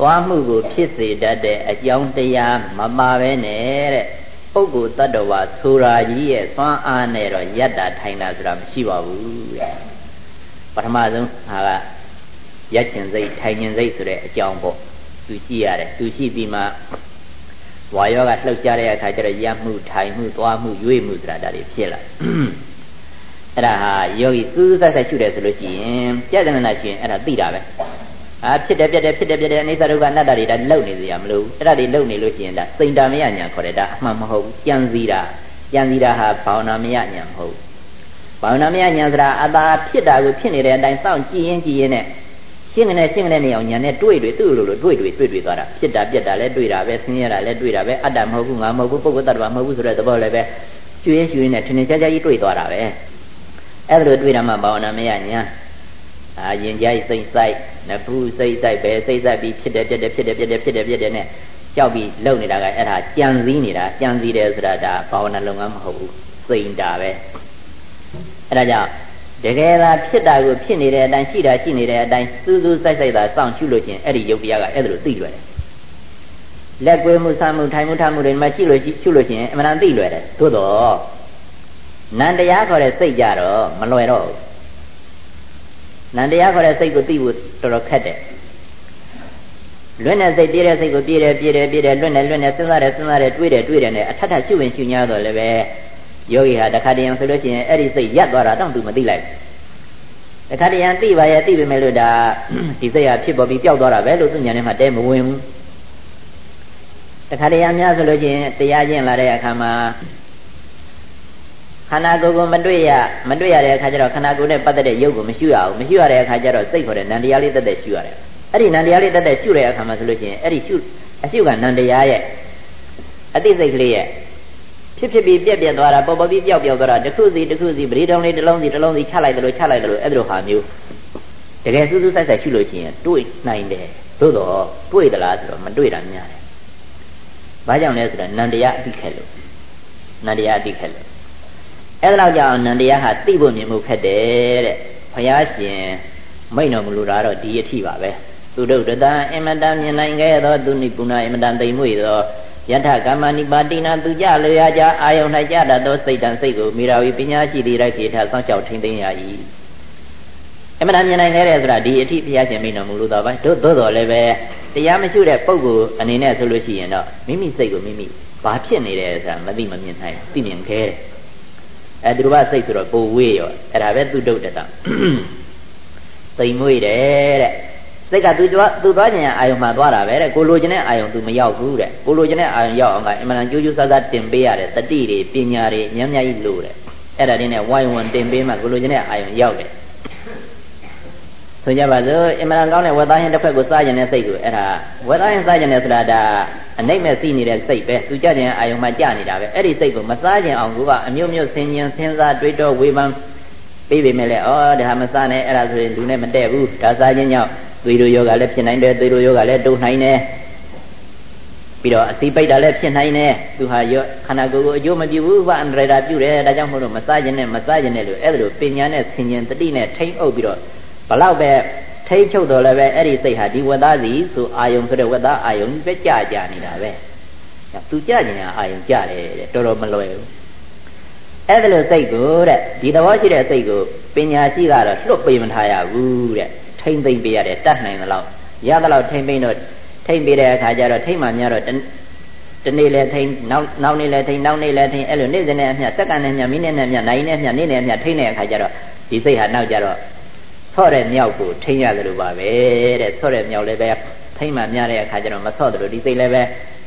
သွားမှုကိုဖြစ်စေတတ်တဲ့အကြောင်းတရားမပါပဲနဲ့တဲ့ပုဂ္ဂိုလ်တ attva ဆိုရာကြီးရဲ့သွမ်းအားနဲ့တော့ယတ္တာထိုင်တာဆိုတာမရှိပါဘူးတဲ့ပထမဆုံးဟာကရက်ချင်စိတ်ထိုင်ချင်စိတ်ဆိုတဲ့အကြောင်းပေါ့သူရှိရတယ်သူရှိပြီးမှဝါယောကလှုပ်ရှားတဲ့အခါကျတော့ရမှုထိုင်မှုသွားမှုရွေ့မှုဆိုတာဒါတွေဖြစ်လာ အဲ့ဒါဟာယောဂီစူးစူးဆက်ဆက်ရှုတယ်ဆိုလို့ရှိရင်ပြဿနာရှိရင်အဲ့ဒါသိတာပဲအာဖြစ်တယ်ပြက်တယ်ဖြစ်တယ်ပြက်တယ်အိသဒုက္ခအနတ္တတွေဒါလုံနေစရာမလိုဘူးအဲ့ဒါတွေလုံနေလို့ရှိရင်ဒါစိန်တာမယညာခေါ်တယ်ဒါအမှန်မဟုတ်ဘူးကြံစည်တာကြံစည်တာဟာဘာဝနာမယညာမဟုတ်ဘာဝနာမယညာဆိုတာအတာဖြစ်တာကိုဖြစ်နေတဲ့အတိုင်းစောင့်ကြည့်ရင်ကြည့်ရင်နဲ့ရှင်းကနေရှင်းကနေနေအောင်ညာနဲ့တွေ့တွေ့သူ့လိုလိုတွေ့တွေ့တွေ့တွေ့သွားတာဖြစ်တာပြက်တာလည်းတွေ့တာပဲဆင်းရဲတာလည်းတွေ့တာပဲအတ္တမဟုတ်ဘူးငါမဟုတ်ဘူးပုဂ္ဂိုလ်တ attva မဟုတ်ဘူးဆိုတဲ့သဘောလည်းပဲကျွေးရွှေနဲ့ထင်ထင်ရှားရှားကြီးတွေ့သွားတာပဲ အဲ့ဒါလိုတွေ့တာမှဘာဝနာမယညာအာရင်ကြိုက်စိတ်ဆိုင်နဖူးစိတ်ဆိုင်ပဲစိတ်ဆိုင်ပြီးဖြစ်တယ်ပြက်တယ်ဖြစ်တယ်ပြက်တယ်ဖြစ်တယ်ပြက်တယ်နဲ့ကြောက်ပြီးလုံနေတာကအဲ့ဒါကြံစည်းနေတာကြံစည်းတယ်ဆိုတာဒါဘာဝနာလုပ်ငန်းမဟုတ်ဘူးစိန်တာပဲအဲ့ဒါကြောင့်တကယ်သာဖြစ်တာကိုဖြစ်နေတဲ့အတိုင်းရှိတာရှိနေတဲ့အတိုင်းစူးစူးစိုက်စိုက်သာစောင့်ရှုလို့ချင်းအဲ့ဒီယုတ်တရားကအဲ့ဒါလိုသိလွယ်တယ်လက်ကွေးမှုဆမ်းမှုထိုင်မှုထားမှုတွေမှာရှိလို့ရှိရှုလို့ချင်းအမှန်တန်သိလွယ်တယ်သို့တော့ နန္တရားခေါ်တဲ့စိတ်ကြတော့မလွယ်တော့ဘူးနန္တရားခေါ်တဲ့စိတ်ကိုသိဖို့တော်တော်ခက်တယ်လွတ်တဲ့စိတ်ပြေးတဲ့စိတ်ကိုပြေးတယ်ပြေးတယ်ပြေးတယ်လွတ်နေလွတ်နေစဉ်းစားတယ်စဉ်းစားတယ်တွေးတယ်တွေးတယ်နဲ့အထက်ထရှုဝင်ရှုညာတော့လည်းပဲယောဂီဟာတခါတရံဆိုလို့ရှိရင်အဲ့ဒီစိတ်ရက်သွားတာတော့သူမသိလိုက်တခါတရံသိပါရဲ့သိပေမဲ့လို့ဒါဒီစိတ်ဟာဖြစ်ပေါ်ပြီးပျောက်သွားတာပဲလို့သူညာထဲမှာတဲမဝင်ဘူးတခါတရံများဆိုလို့ရှိရင်တရားကျင့်လာတဲ့အခါမှာ ခန္ဓာကိုယ်ကိုမတွေ့ရမတွေ့ရတဲ့အခါကျတော့ခန္ဓာကိုယ်နဲ့ပတ်သက်တဲ့ရုပ်ကိုမရှိရအောင်မရှိရတဲ့အခါကျတော့စိတ်ခေါ်တဲ့နံတရားလေးတက်တက်ရှိရတယ်အဲ့ဒီနံတရားလေးတက်တက်ရှိတဲ့အခါမှာဆိုလို့ရှိရင်အဲ့ဒီရှုအရှုကနံတရားရဲ့အသိစိတ်ကလေးရဲ့ဖြစ်ဖြစ်ပြီးပြက်ပြက်သွားတာပေါ်ပေါ်ပြီးပျောက်ပျောက်သွားတာတစ်ခုစီတစ်ခုစီပရိတုံးလေးတစ်လုံးစီတစ်လုံးစီချလိုက်တယ်လို့ချလိုက်တယ်လို့အဲ့လိုဟာမျိုးတကယ်စူးစူးဆိုင်ဆိုင်ရှုလို့ရှိရင်တွေ့နိုင်တယ်သို့တော့တွေ့သလားဆိုတော့မတွေ့တာများတယ်။ဘာကြောင့်လဲဆိုတော့နန္တရားအတိခက်လို့နန္တရားအတိခက်လို့ အဲ့ဒါကြောင့်နန္တရားဟာသိဖို့မြင်မှုခက်တယ်တဲ့။ဘုရားရှင်မိန့်တော်မူလို့တော့ဒီအထိပါပဲ။သူတို့တတံအင်မတန်မြင်နိုင်ခဲ့သောသူနိပုဏ္ဏအင်မတန်သိမ်မွေ့သောယထကမ္မနိပါတိနာသူကြလျာကြအာယုန်၌ကြတတ်သောစိတ်တံစိတ်ကိုမိရာဝီပညာရှိသည်ရခေထဆောင်းလျှောက်ထိမ့်သိမ်းရ၏အမှန်တမြင်နိုင်ခဲ့တယ်ဆိုတာဒီအထိဘုရားရှင်မိန်တော်မူလို့တော့ပဲတို့သို့တော်လည်းပဲတရားမရှိတဲ့ပုဂ္ဂိုလ်အနေနဲ့ဆိုလို့ရှိရင်တော့မိမိစိတ်ကိုမိမိဘာဖြစ်နေတယ်ဆိုတာမသိမမြင်နိုင်သိမြင်ခဲတယ် အဲသူတို့ကစိတ်ဆိုတော့ပိုဝေးရောအဲ့ဒါပဲသူတုတ်တတသိမ်မွေးတယ်တဲ့စိတ်ကသူသွားသူသွားခြင်းအာယုံမှာသွားတာပဲတဲ့ကိုလိုချင်တဲ့အာယုံသူမရောက်ဘူးတဲ့ကိုလိုချင်တဲ့အာယုံရောက်အောင်ကအမှန်တန်ကြိုးကြိုးစားစားတင်ပေးရတယ်တတိတွေပညာတွေညံ့ညံ့ကြီးလို့တဲ့အဲ့ဒါတွေနဲ့ဝိုင်းဝန်းတင်ပေးမှကိုလိုချင်တဲ့အာယုံရောက်တယ် ဆိုကြပါစို့အမှန်တန်ကောင်းတဲ့ဝက်သားရင်တစ်ဖက်ကိုစားခြင်းတဲ့စိတ်ကိုအဲ့ဒါဝက်သားရင်စားခြင်းတဲ့ဆိုတာဒါအနိမ့်မဲ့စီးနေတဲ့စိတ်ပဲသူကြခြင်းအာယုံမှာကြာနေတာပဲအဲ့ဒီစိတ်ကိုမစားခြင်းအောင်ကအမျိုးမျိုးဆင်ញင်စဉ်းစားတွေးတောဝေဖန်ပြီးပြီမဲ့လေဩဒါမစားနဲ့အဲ့ဒါဆိုရင်လူနဲ့မတည့်ဘူးဒါစားခြင်းကြောင့်သွေးတို့ယောဂလည်းဖြစ်နိုင်တယ်သွေးတို့ယောဂလည်းတုံနိုင်တယ်ပြီးတော့အစီပိတ်တာလည်းဖြစ်နိုင်တယ်သူဟာယောခန္ဓာကိုယ်ကိုအကျိုးမပြုဘူးဘာအန္တရာယ်ပြုတယ်ဒါကြောင့်မို့လို့မစားခြင်းနဲ့မစားခြင်းနဲ့လို့အဲ့ဒါလိုပညာနဲ့ဆင်ញင်တတိနဲ့ထိမ့်အုပ်ပြီးတော့ ဘလောက်ပဲထိမ့်ချုပ်တော်လည်းပဲအဲ့ဒီစိတ်ဟာဒီဝတ်သားစီဆိုအာယုံဆိုတဲ့ဝတ်သားအာယုံပဲကြကြနေတာပဲသူကြခြင်းကအာယုံကြတယ်တဲ့တော်တော်မလွယ်ဘူးအဲ့ဒါလိုစိတ်ကိုတဲ့ဒီသဘောရှိတဲ့စိတ်ကိုပညာရှိကတော့လွတ်ပေးမထားရဘူးတဲ့ထိမ့်သိမ့်ပေးရတယ်တတ်နိုင်သလောက်ရသလောက်ထိမ့်သိမ့်တော့ထိမ့်ပေးတဲ့အခါကျတော့ထိမ့်မှများတော့တနေ့လဲထိမ့်နောက်နောက်နေ့လဲထိမ့်နောက်နေ့လဲထိမ့်အဲ့လိုနေ့စဉ်နဲ့အမျှစက္ကန့်နဲ့မျှမိနစ်နဲ့မျှနိုင်နဲ့မျှနေ့နဲ့မျှထိမ့်တဲ့အခါကျတော့ဒီစိတ်ဟာနောက်ကျတော့ ဆော့တဲ့မြောက်ကိုထိမ့်ရတယ်လို့ပါပဲတဲ့ဆော့တဲ့မြောက်လည်းပဲထိမ့်မှများတဲ့အခါကျတော့မဆော့တယ်လို့ဒီစိတ်လည်းပဲ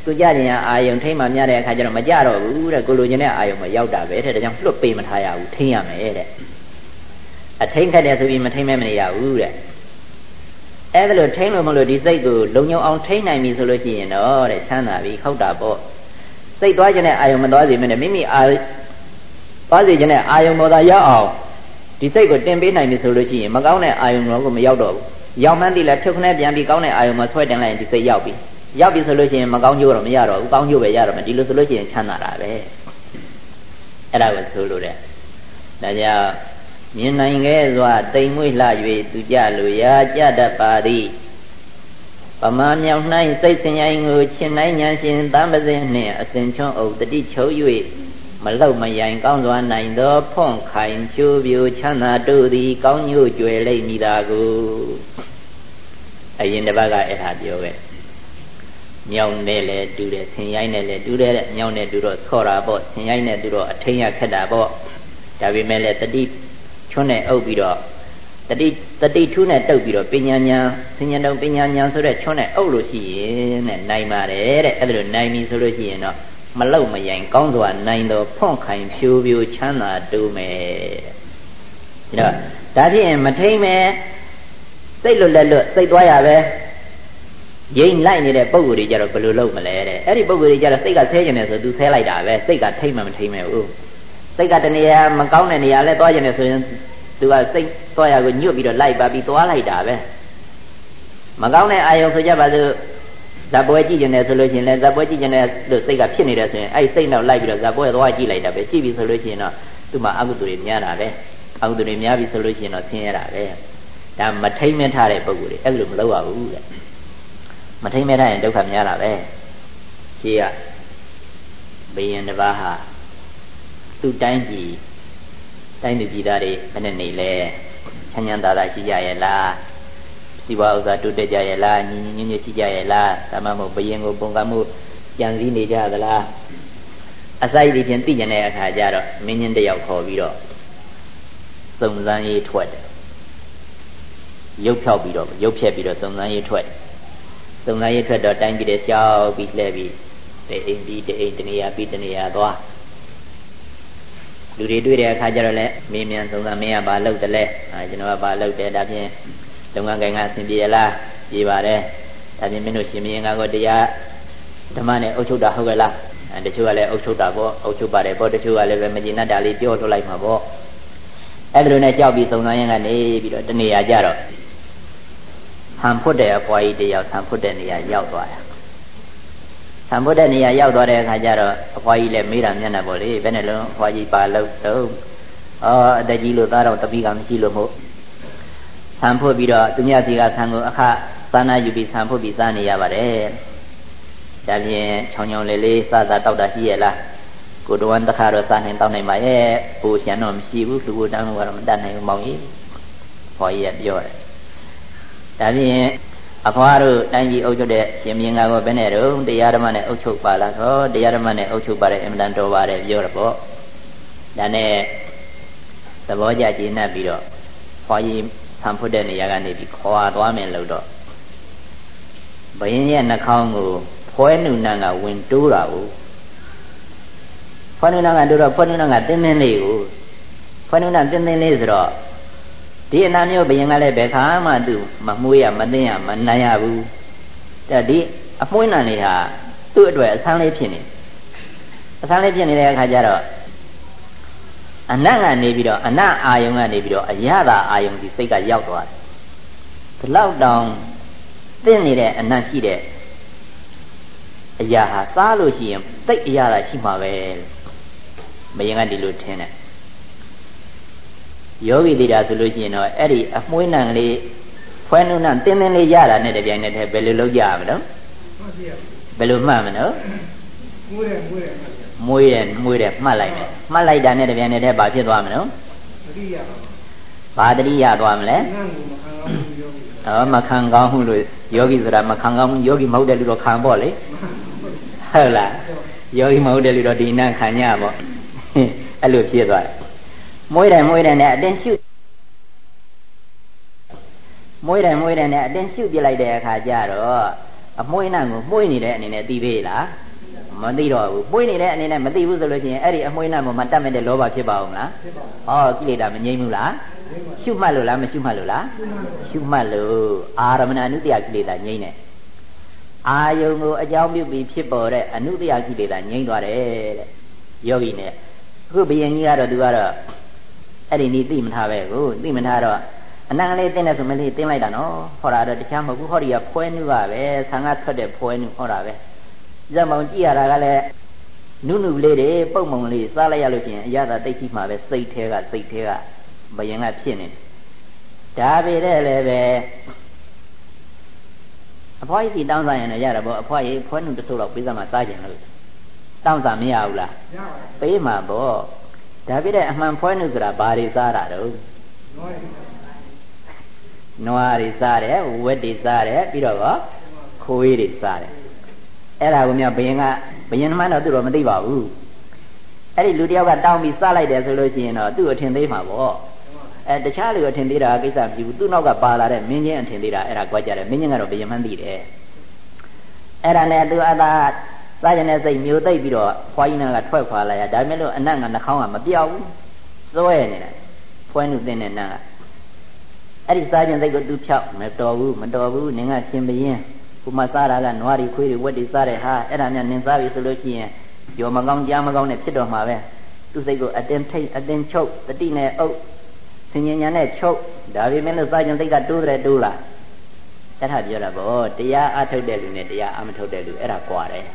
သူကြခြင်းအာယုံထိမ့်မှများတဲ့အခါကျတော့မကြတော့ဘူးတဲ့ကိုလိုချင်တဲ့အာယုံမရောက်တာပဲတဲ့ဒါကြောင့်လွတ်ပေးမထားရဘူးထိမ့်ရမယ်တဲ့အထိမ့်ခတ်တယ်ဆိုပြီးမထိမ့်မဲမနေရဘူးတဲ့အဲ့ဒါလို့ထိမ့်လို့မလို့ဒီစိတ်ကိုလုံညုံအောင်ထိမ့်နိုင်ပြီဆိုလို့ရှိရင်တော့တဲ့ချမ်းသာပြီဟုတ်တာပေါ့စိတ်သွားခြင်းနဲ့အာယုံမသွားစေမနဲ့မိမိအာသွားစေခြင်းနဲ့အာယုံပေါ်သာရောက်အောင် ဒီစိတ်ကိုတင်ပေးနိုင်ပြီဆိုလို့ရှိရင်မကောင်းတဲ့အာယုံတော့မရောက်တော့ဘူးရောက်မှန်းသိလဲဖြုတ်ခနဲ့ပြန်ပြီးကောင်းတဲ့အာယုံမှာဆွဲတင်လိုက်ရင်ဒီစိတ်ရောက်ပြီရောက်ပြီဆိုလို့ရှိရင်မကောင်းကျိုးတော့မရတော့ဘူးကောင်းကျိုးပဲရတော့မယ်ဒီလိုဆိုလို့ရှိရင်ချမ်းသာတာပဲအဲ့ဒါကိုဆိုလို့တဲ့ဒါကြောင့်မြင်နိုင်ခဲ့စွာတိမ်မွေ့လှ၍သူကြလိုရာကြတတ်ပါသည်ပမာမြောင်၌စိတ်စင်ရင်ကိုချင်းနိုင်ညာရှင်တမ်းပစင်းနှင့်အစဉ်ချွန်းအုပ်တတိချုပ်၍ မလောက်မယိုင်ကောင်းစွာနိုင်သောဖွန့်ခိုင်ကျိုးပြိုချမ်းသာတို့သည် ကောင်းညို့ကြွယ်လိမ့်မည်သာကိုအရင်တစ်ပတ်ကအဲ့ဒါပြောခဲ့ပညောင်နဲ့လည်းတူတယ်ဆင်ရိုင်းနဲ့လည်းတူတယ်တဲ့ညောင်နဲ့တူတော့ဆော့တာပေါ့ဆင်ရိုင်းနဲ့တူတော့အထင်းရခက်တာပေါ့ဒါပေမဲ့လည်းတတိချွန်းနဲ့အုပ်ပြီးတော့တတိတတိထူးနဲ့တုပ်ပြီးတော့ပညာညာဆင်ញံတော်ပညာညာဆိုတဲ့ချွန်းနဲ့အုပ်လို့ရှိရင်တဲ့နိုင်ပါတယ်တဲ့အဲ့ဒါလိုနိုင်ပြီဆိုလို့ရှိရင်တော့ မလောက်မရိုင်ကောင်းစွာနိုင်တော်ဖွန့်ခိုင်ဖြိုးဖြိုးချမ်းသာတိုးမယ်ဒါဒါဖြင့်မထိမ့်မယ်စိတ်လွတ်လက်လွတ်စိတ်သွားရပဲရိမ့်လိုက်နေတဲ့ပုံကိုယ်တွေကြတော့ဘယ်လိုလုပ်မလဲတဲ့အဲ့ဒီပုံကိုယ်တွေကြတော့စိတ်ကဆဲကျင်တယ်ဆိုသူဆဲလိုက်တာပဲစိတ်ကထိမ့်မှမထိမ့်မဲ့ဘူးစိတ်ကတနေရာမကောင်းတဲ့နေရာလဲသွားကျင်တယ်ဆိုရင်သူကစိတ်သွားရကိုညွတ်ပြီးတော့လိုက်ပါပြီးသွားလိုက်တာပဲမကောင်းတဲ့အာယုံဆိုကြပါစို့ ဇပွဲကြည့်ကျင်တယ်ဆိုလို့ရှိရင်လည်းဇပွဲကြည့်ကျင်တယ်လို့စိတ်ကဖြစ်နေတယ်ဆိုရင်အဲ့ဒီစိတ်နောက်လိုက်ပြီးတော့ဇပွဲသွားကြည့်လိုက်တာပဲကြည့်ပြီဆိုလို့ရှိရင်တော့သူ့မှာအကုသိုလ်တွေများတာပဲအကုသိုလ်တွေများပြီဆိုလို့ရှိရင်တော့ဆင်းရဲတာပဲဒါမထိမ့်မထားတဲ့ပုံကိုယ်တွေအဲ့လိုမလုပ်ရဘူးတဲ့မထိမ့်မထားရင်ဒုက္ခများတာပဲရှိရဘယင်တစ်ပါးဟာသူ့တိုင်းပြည်တိုင်းသူပြည်သားတွေဘယ်နဲ့နေလဲချမ်းချမ်းသာသာရှိကြရဲ့လား စီဝါဥစ္စာတိုးတက်ကြရဲ့လားညီညီညွတ်ညွတ်ရှိကြရဲ့လားဒါမှမဟုတ်ဘယင်ကိုပုံကမှုကြံစည်းနေကြသလားအစိုက်ဒီဖြင့်သိကျင်တဲ့အခါကျတော့မင်းချင်းတယောက်ခေါ်ပြီးတော့စုံစမ်းရေးထွက်တယ်ရုပ်ဖြောက်ပြီးတော့ရုပ်ဖြက်ပြီးတော့စုံစမ်းရေးထွက်စုံစမ်းရေးထွက်တော့တိုင်းပြည်တွေရှောက်ပြီးလှည့်ပြီးတအိမ်ပြီးတအိမ်တနေရာပြီးတနေရာသွားလူတွေတွေ့တဲ့အခါကျတော့လည်းမင်းမြန်စုံစမ်းမင်းကဘာလုပ်တယ်လဲအဲကျွန်တော်ကဘာလုပ်တယ်ဒါဖြင့် လုပ်ငန်းကိုင်ကအဆင်ပြေလားပြေပါတယ်ဒါဖြင့်မင်းတို့ရှင်မင်းကတော့တရားဓမ္မနဲ့အုပ်ချုပ်တာဟုတ်ကဲ့လားအဲတချို့ကလည်းအုပ်ချုပ်တာပေါ့အုပ်ချုပ်ပါတယ်ပေါ့တချို့ကလည်းပဲမကျေနပ်တာလေးပြောထုတ်လိုက်မှာပေါ့အဲ့ဒါလိုနဲ့ကြောက်ပြီးစုံစမ်းရင်ကနေပြီးတော့တနေရာကြတော့ဆံဖွတ်တဲ့အပွားကြီးတယောက်ဆံဖွတ်တဲ့နေရာရောက်သွားတာဆံဖွတ်တဲ့နေရာရောက်သွားတဲ့အခါကျတော့အဖွားကြီးလည်းမေးတာမျက်နှာပေါ့လေဘယ်နဲ့လုံးအဖွားကြီးပါလို့တော့အော်အတက်ကြီးလို့သားတော့တပိကမရှိလို့မို့ ဆံဖွတ်ပြီးတော့သူမြတ်စီကဆံကိုအခသာနာယူပြီးဆံဖွတ်ပြီးစားနေရပါတယ်ဒါဖြင့်ချောင်းချောင်းလေးလေးစားစားတောက်တာရှိရဲ့လားကိုတဝမ်းတစ်ခါတော့စားနိုင်တောက်နိုင်ပါရဲ့ပူရှန်တော့မရှိဘူးသူကတန်းလို့ကတော့မတတ်နိုင်ဘူးမောင်ကြီးဖွားကြီးကပြောတယ်ဒါဖြင့်အဖွားတို့တိုင်းပြည်အုပ်ချုပ်တဲ့ရှင်မင်းကတော့ဘယ်နဲ့တော့တရားဓမ္မနဲ့အုပ်ချုပ်ပါလားဆိုတရားဓမ္မနဲ့အုပ်ချုပ်ပါတယ်အင်မတန်တော်ပါတယ်ပြောရပေါ့ဒါနဲ့သဘောကျကျေနပ်ပြီးတော့ဖွားကြီး ဆံဖွတ်တဲ့နေရာကနေပြီးခွာသွားမယ်လို့တော့ဘယင်းရဲ့နှာခေါင်းကိုဖွဲနုနန်ကဝင်တိုးတာကိုဖွဲနုနန်ကတိုးတော့ဖွဲနုနန်ကတင်းမင်းလေးကိုဖွဲနုနန်တင်းတင်းလေးဆိုတော့ဒီအနာမျိုးဘယင်ကလည်းဘယ်ခါမှသူမမှုရမသိရမနိုင်ရဘူးတဲ့ဒီအမွှေးနံလေးဟာသူ့အတွက်အဆန်းလေးဖြစ်နေအဆန်းလေးဖြစ်နေတဲ့အခါကျတော့ အနတ်ကနေပြီးတော့အနတ်အာယုံကနေပြီးတော့အရသာအာယုံဒီစိတ်ကရောက်သွားတယ်ဒီလောက်တောင်သင့်နေတဲ့အနတ်ရှိတဲ့အရာဟာစားလို့ရှိရင်တိတ်အရသာရှိမှာပဲမယင်ကဒီလိုထင်တယ်ယောဂီတိတာဆိုလို့ရှိရင်တော့အဲ့ဒီအမွှေးနံလေးဖွဲနုနံတင်းတင်းလေးရတာနဲ့တပြိုင်နက်တည်းဘယ်လိုလုပ်ကြရမလဲဘယ်လိုမှတ်မလို့ မွေးတယ်မွေးတယ်မွေးတယ်မွေးတယ်မှတ်လိုက်တယ်မှတ်လိုက်တာနဲ့တပြိုင်နက်တည်းဘာဖြစ်သွားမလို့တတိယဘာတတိယသွားမလဲဟောမခံကောင်းဘူးလို့ယောဂီဆိုတာမခံကောင်းဘူးယောဂီမဟုတ်တဲ့လူတော့ခံပေါ့လေဟုတ်လားယောဂီမဟုတ်တဲ့လူတော့ဒီနာခံညပေါ့အဲ့လိုဖြစ်သွားတယ်မွေးတယ်မွေးတယ်နဲ့အတင်းရှုမွေးတယ်မွေးတယ်နဲ့အတင်းရှုပြလိုက်တဲ့အခါကျတော့အမွေးနှံကိုမွေးနေတဲ့အနေနဲ့သိသေးလား မသိတော့ဘူးမွေးနေတဲ့အနေနဲ့မသိဘူးဆိုလို့ရှိရင်အဲ့ဒီအမွေးနှံကိုမတတ်မဲ့တဲ့လောဘဖြစ်ပါအောင်လားဟောကိလေသာမငြိမ့်ဘူးလားရှုမှတ်လို့လားမရှုမှတ်လို့လားရှုမှတ်လို့အာရမဏအနုတ္တယကိလေသာငြိမ့်တယ်အာယုံကိုအကြောင်းပြုပြီးဖြစ်ပေါ်တဲ့အနုတ္တယကိလေသာငြိမ့်သွားတယ်တဲ့ယောဂီနဲ့အခုဘယင်ကြီးကတော့သူကတော့အဲ့ဒီနီးသိမထားပဲကိုသိမထားတော့အနံလေးတင်းတဲ့ဆိုမလေးတင်းလိုက်တာနော်ဟောတာတော့တခြားမဟုတ်ဘူးဟောဒီကဖွဲနုကပဲဆံကထွက်တဲ့ဖွဲနုဟောတာပဲ ဇက်မောင်ကြည့်ရတာကလည်းနုနုလေးတွေပုံမုံလေးစားလိုက်ရလို့ရှိရင်အရသာတိတ်ကြီးမှာပဲစိတ်ထဲကစိတ်ထဲကဘယင်ကဖြစ်နေတယ်ဒါပေတဲ့လည်းပဲအဖွားကြီးစီတောင်းစားရင်လည်းရတာပေါ့အဖွားကြီးဖွဲနုတစ်ထုပ်လောက်ပေးစမ်းမှစားကြင်လို့တောင်းစားမရဘူးလားရပါဘူးပေးမှာပေါ့ဒါပြတဲ့အမှန်ဖွဲနုဆိုတာဘာတွေစားတာတော့နွားတွေစားတယ်ဝက်တွေစားတယ်ပြီးတော့ခိုးတွေစားတယ် အဲ့ဒါကိုမြဘယင်ကဘယင်မှန်းတော့သူတော့မသိပါဘူးအဲ့ဒီလူတယောက်ကတောင်းပြီးစလိုက်တယ်ဆိုလို့ရှိရင်တော့သူ့အထင်သေးမှာပေါ့အဲတခြားလူအထင်သေးတာကိစ္စမရှိဘူးသူ့နောက်ကပါလာတဲ့မင်းချင်းအထင်သေးတာအဲ့ဒါကြွားကြတယ်မင်းချင်းကတော့ဘယင်မှန်းသိတယ်အဲ့ဒါနဲ့သူအသာစားကျင်တဲ့စိတ်မျိုးသိပ်ပြီးတော့ခွားကြီးနာကထွက်ခွာလာရဒါပေမဲ့လို့အနတ်ကနှာခေါင်းကမပြောက်ဘူးစွဲနေတယ်ဖွဲနုသိတဲ့နတ်ကအဲ့ဒီစားကျင်စိတ်ကိုသူဖြောက်မတော်ဘူးမတော်ဘူးနင်ကရှင်ဘရင် ခုမှစားတာကနွားတွေခွေးတွေဝက်တွေစားတဲ့ဟာအဲ့ဒါများနင်စားပြီဆိုလို့ရှိရင်ကြော်မကောင်းကြားမကောင်းနဲ့ဖြစ်တော့မှာပဲသူစိတ်ကိုအတင်းထိတ်အတင်းချုပ်တတိနဲ့အုပ်ဆင်ញညာနဲ့ချုပ်ဒါပေမဲ့လို့စားကျင်စိတ်ကတိုးတယ်တိုးလာအဲ့ဒါပြောတာဗောတရားအထုတ်တဲ့လူနဲ့တရားအမထုတ်တဲ့လူအဲ့ဒါကွာတယ်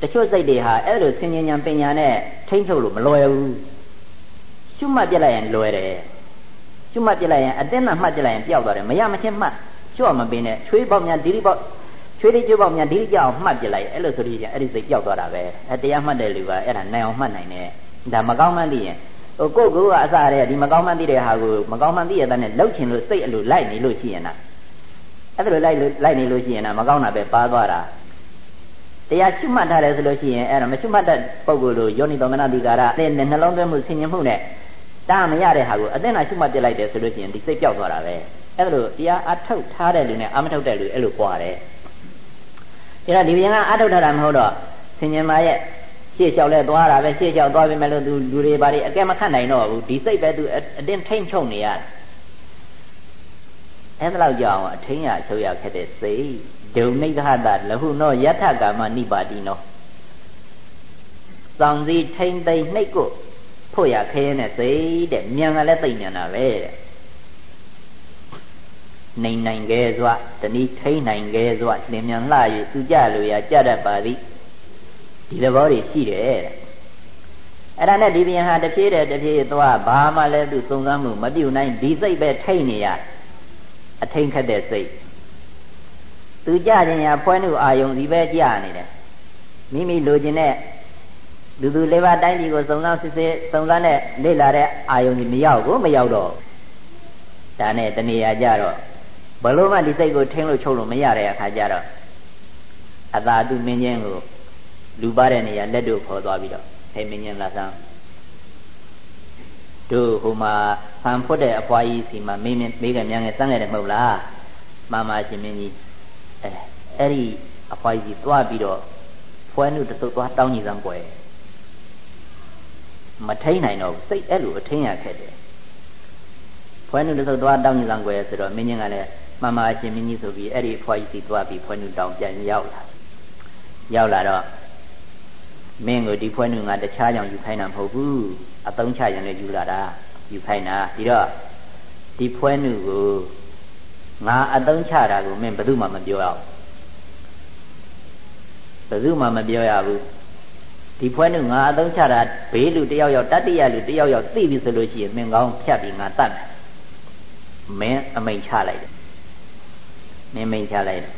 တချို့စိတ်တွေဟာအဲ့လိုဆင်ញညာပညာနဲ့ထိမ့်ထုတ်လို့မလွယ်ဘူးရှုမှတ်ပြလိုက်ရင်လွယ်တယ်ရှုမှတ်ပြလိုက်ရင်အတင်းနဲ့မှတ်ပြလိုက်ရင်ပျောက်သွားတယ်မရမချင်းမှတ် ရှုမပင်နဲ့ချွေးပေါက်များဒီဒီပေါက်ချွေးလေးချွေးပေါက်များဒီဒီကြောက်မှတ်ပြလိုက်အဲ့လိုဆိုရင်အဲ့ဒီစိတ်ပျောက်သွားတာပဲအဲတရားမှတ်တဲ့လူကအဲ့ဒါနိုင်အောင်မှတ်နိုင်တယ်ဒါမကောင်းမှန်းသိရင်ဟိုကိုယ့်ကိုယ်ကအစရဲဒီမကောင်းမှန်းသိတဲ့ဟာကိုမကောင်းမှန်းသိရတဲ့နဲ့လှုပ်ချင်လို့စိတ်အလိုလိုက်နေလို့ရှိရင်လားအဲ့ဒါလိုလိုက်လိုက်နေလို့ရှိရင်လားမကောင်းတာပဲပါသွားတာတရားရှုမှတ်ထားတယ်ဆိုလို့ရှိရင်အဲ့ဒါမရှုမှတ်တဲ့ပုံကိုယ်လိုယောနိသောမနတိကာရတဲ့နှလုံးသွင်းမှုဆင်ញင်မှုနဲ့တားမရတဲ့ဟာကိုအသိနာရှုမှတ်ပြလိုက်တယ်ဆိုလို့ရှိရင်ဒီစိတ်ပြောက်သွားတာပဲ အဲ့လိုတရားအထုတ်ထားတဲ့လူနဲ့အမထုတ်တဲ့လူအဲ့လိုပွားတယ်ဒါတော့ဒီပြန်ကအထုတ်ထားတာမဟုတ်တော့ဆင်ញင်မာရဲ့ရှေ့လျှောက်လဲသွားတာပဲရှေ့လျှောက်သွားပြီမဲ့လို့သူလူတွေဘာတွေအကဲမခတ်နိုင်တော့ဘူးဒီစိတ်ပဲသူအတင်းထိမ့်ချုပ်နေရတာအဲ့ဒါလောက်ကြောင့်အထင်းရအချုပ်ရခက်တဲ့စိတ်ဒုံနိဂဟတလဟုနောယထကာမနိပါတိနောစောင့်စည်းထိမ့်သိမ့်နှိတ်ကိုဖို့ရခဲနဲ့စိတ်တဲ့မြန်ကလည်းသိမ့်မြန်တာပဲတဲ့ နိုင်နိုင်ခဲစွာတဏီထိမ့်နိုင်ခဲစွာလင်မြန်လှ၍သူကြလိုရာကြတတ်ပါသည်ဒီသဘောတွေရှိတယ်တဲ့အဲ့ဒါနဲ့ဒီပြန်ဟာတဖြည်းတဲ့တဖြည်းသွားဘာမှလည်းသူသုံးသမ်းမှုမပြုတ်နိုင်ဒီစိတ်ပဲထိမ့်နေရအထိန်ခတ်တဲ့စိတ်သူကြခြင်းညာဖွဲနှုအာယုံဒီပဲကြနေတယ်မိမိလိုချင်တဲ့လူသူလေးပါးတိုင်းပြည်ကိုစုံစမ်းစစ်ဆေးစုံစမ်းတဲ့လေ့လာတဲ့အာယုံကြီးမရောက်ဘူးမရောက်တော့ဒါနဲ့တဏှာကြတော့ ဘလို့မှဒီစိတ်ကိုထင်းလို့ချုပ်လို့မရတဲ့အခါကျတော့အသာတုမင်းချင်းကိုလူပါတဲ့နေရာလက်တို့ခေါ်သွားပြီးတော့ဟဲ့မင်းချင်းလာစမ်းတို့ဟိုမှာဆံဖွတ်တဲ့အဖွားကြီးစီမှာမင်းမေးကမြန်ငယ်စမ်းခဲ့တယ်မဟုတ်လားမာမရှင်မင်းကြီးအဲအဲ့ဒီအဖွားကြီးသွားပြီးတော့ဖွဲနုတစုပ်သွားတောင်းညီစမ်းပွဲမထိန်နိုင်တော့စိတ်အဲ့လိုအထင်းရခဲ့တယ်ဖွဲနုတစုပ်သွားတောင်းညီစမ်းပွဲဆိုတော့မင်းကြီးကလည်း မမအရှင်မင်းကြီးဆိုပြီးအဲ့ဒီအဖွားကြီးစီသွားပြီးဖွဲနုတောင်းပြန်ရောက်လာရောက်လာတော့မင်းကိုဒီဖွဲနုငါတခြားကြောင့်ယူခိုင်းတာမဟုတ်ဘူးအသုံးချရင်လည်းယူလာတာယူခိုင်းတာဒီတော့ဒီဖွဲနုကိုငါအသုံးချတာကိုမင်းဘယ်သူမှမပြောရဘူးဘယ်သူမှမပြောရဘူးဒီဖွဲနုငါအသုံးချတာဘေးလူတယောက်ယောက်တတိယလူတယောက်ယောက်သိပြီဆိုလို့ရှိရင်မင်းကောင်းဖြတ်ပြီးငါတတ်မယ်မင်းအမိန်ချလိုက်တယ် မင်းမိန်ချလိုက်တယ်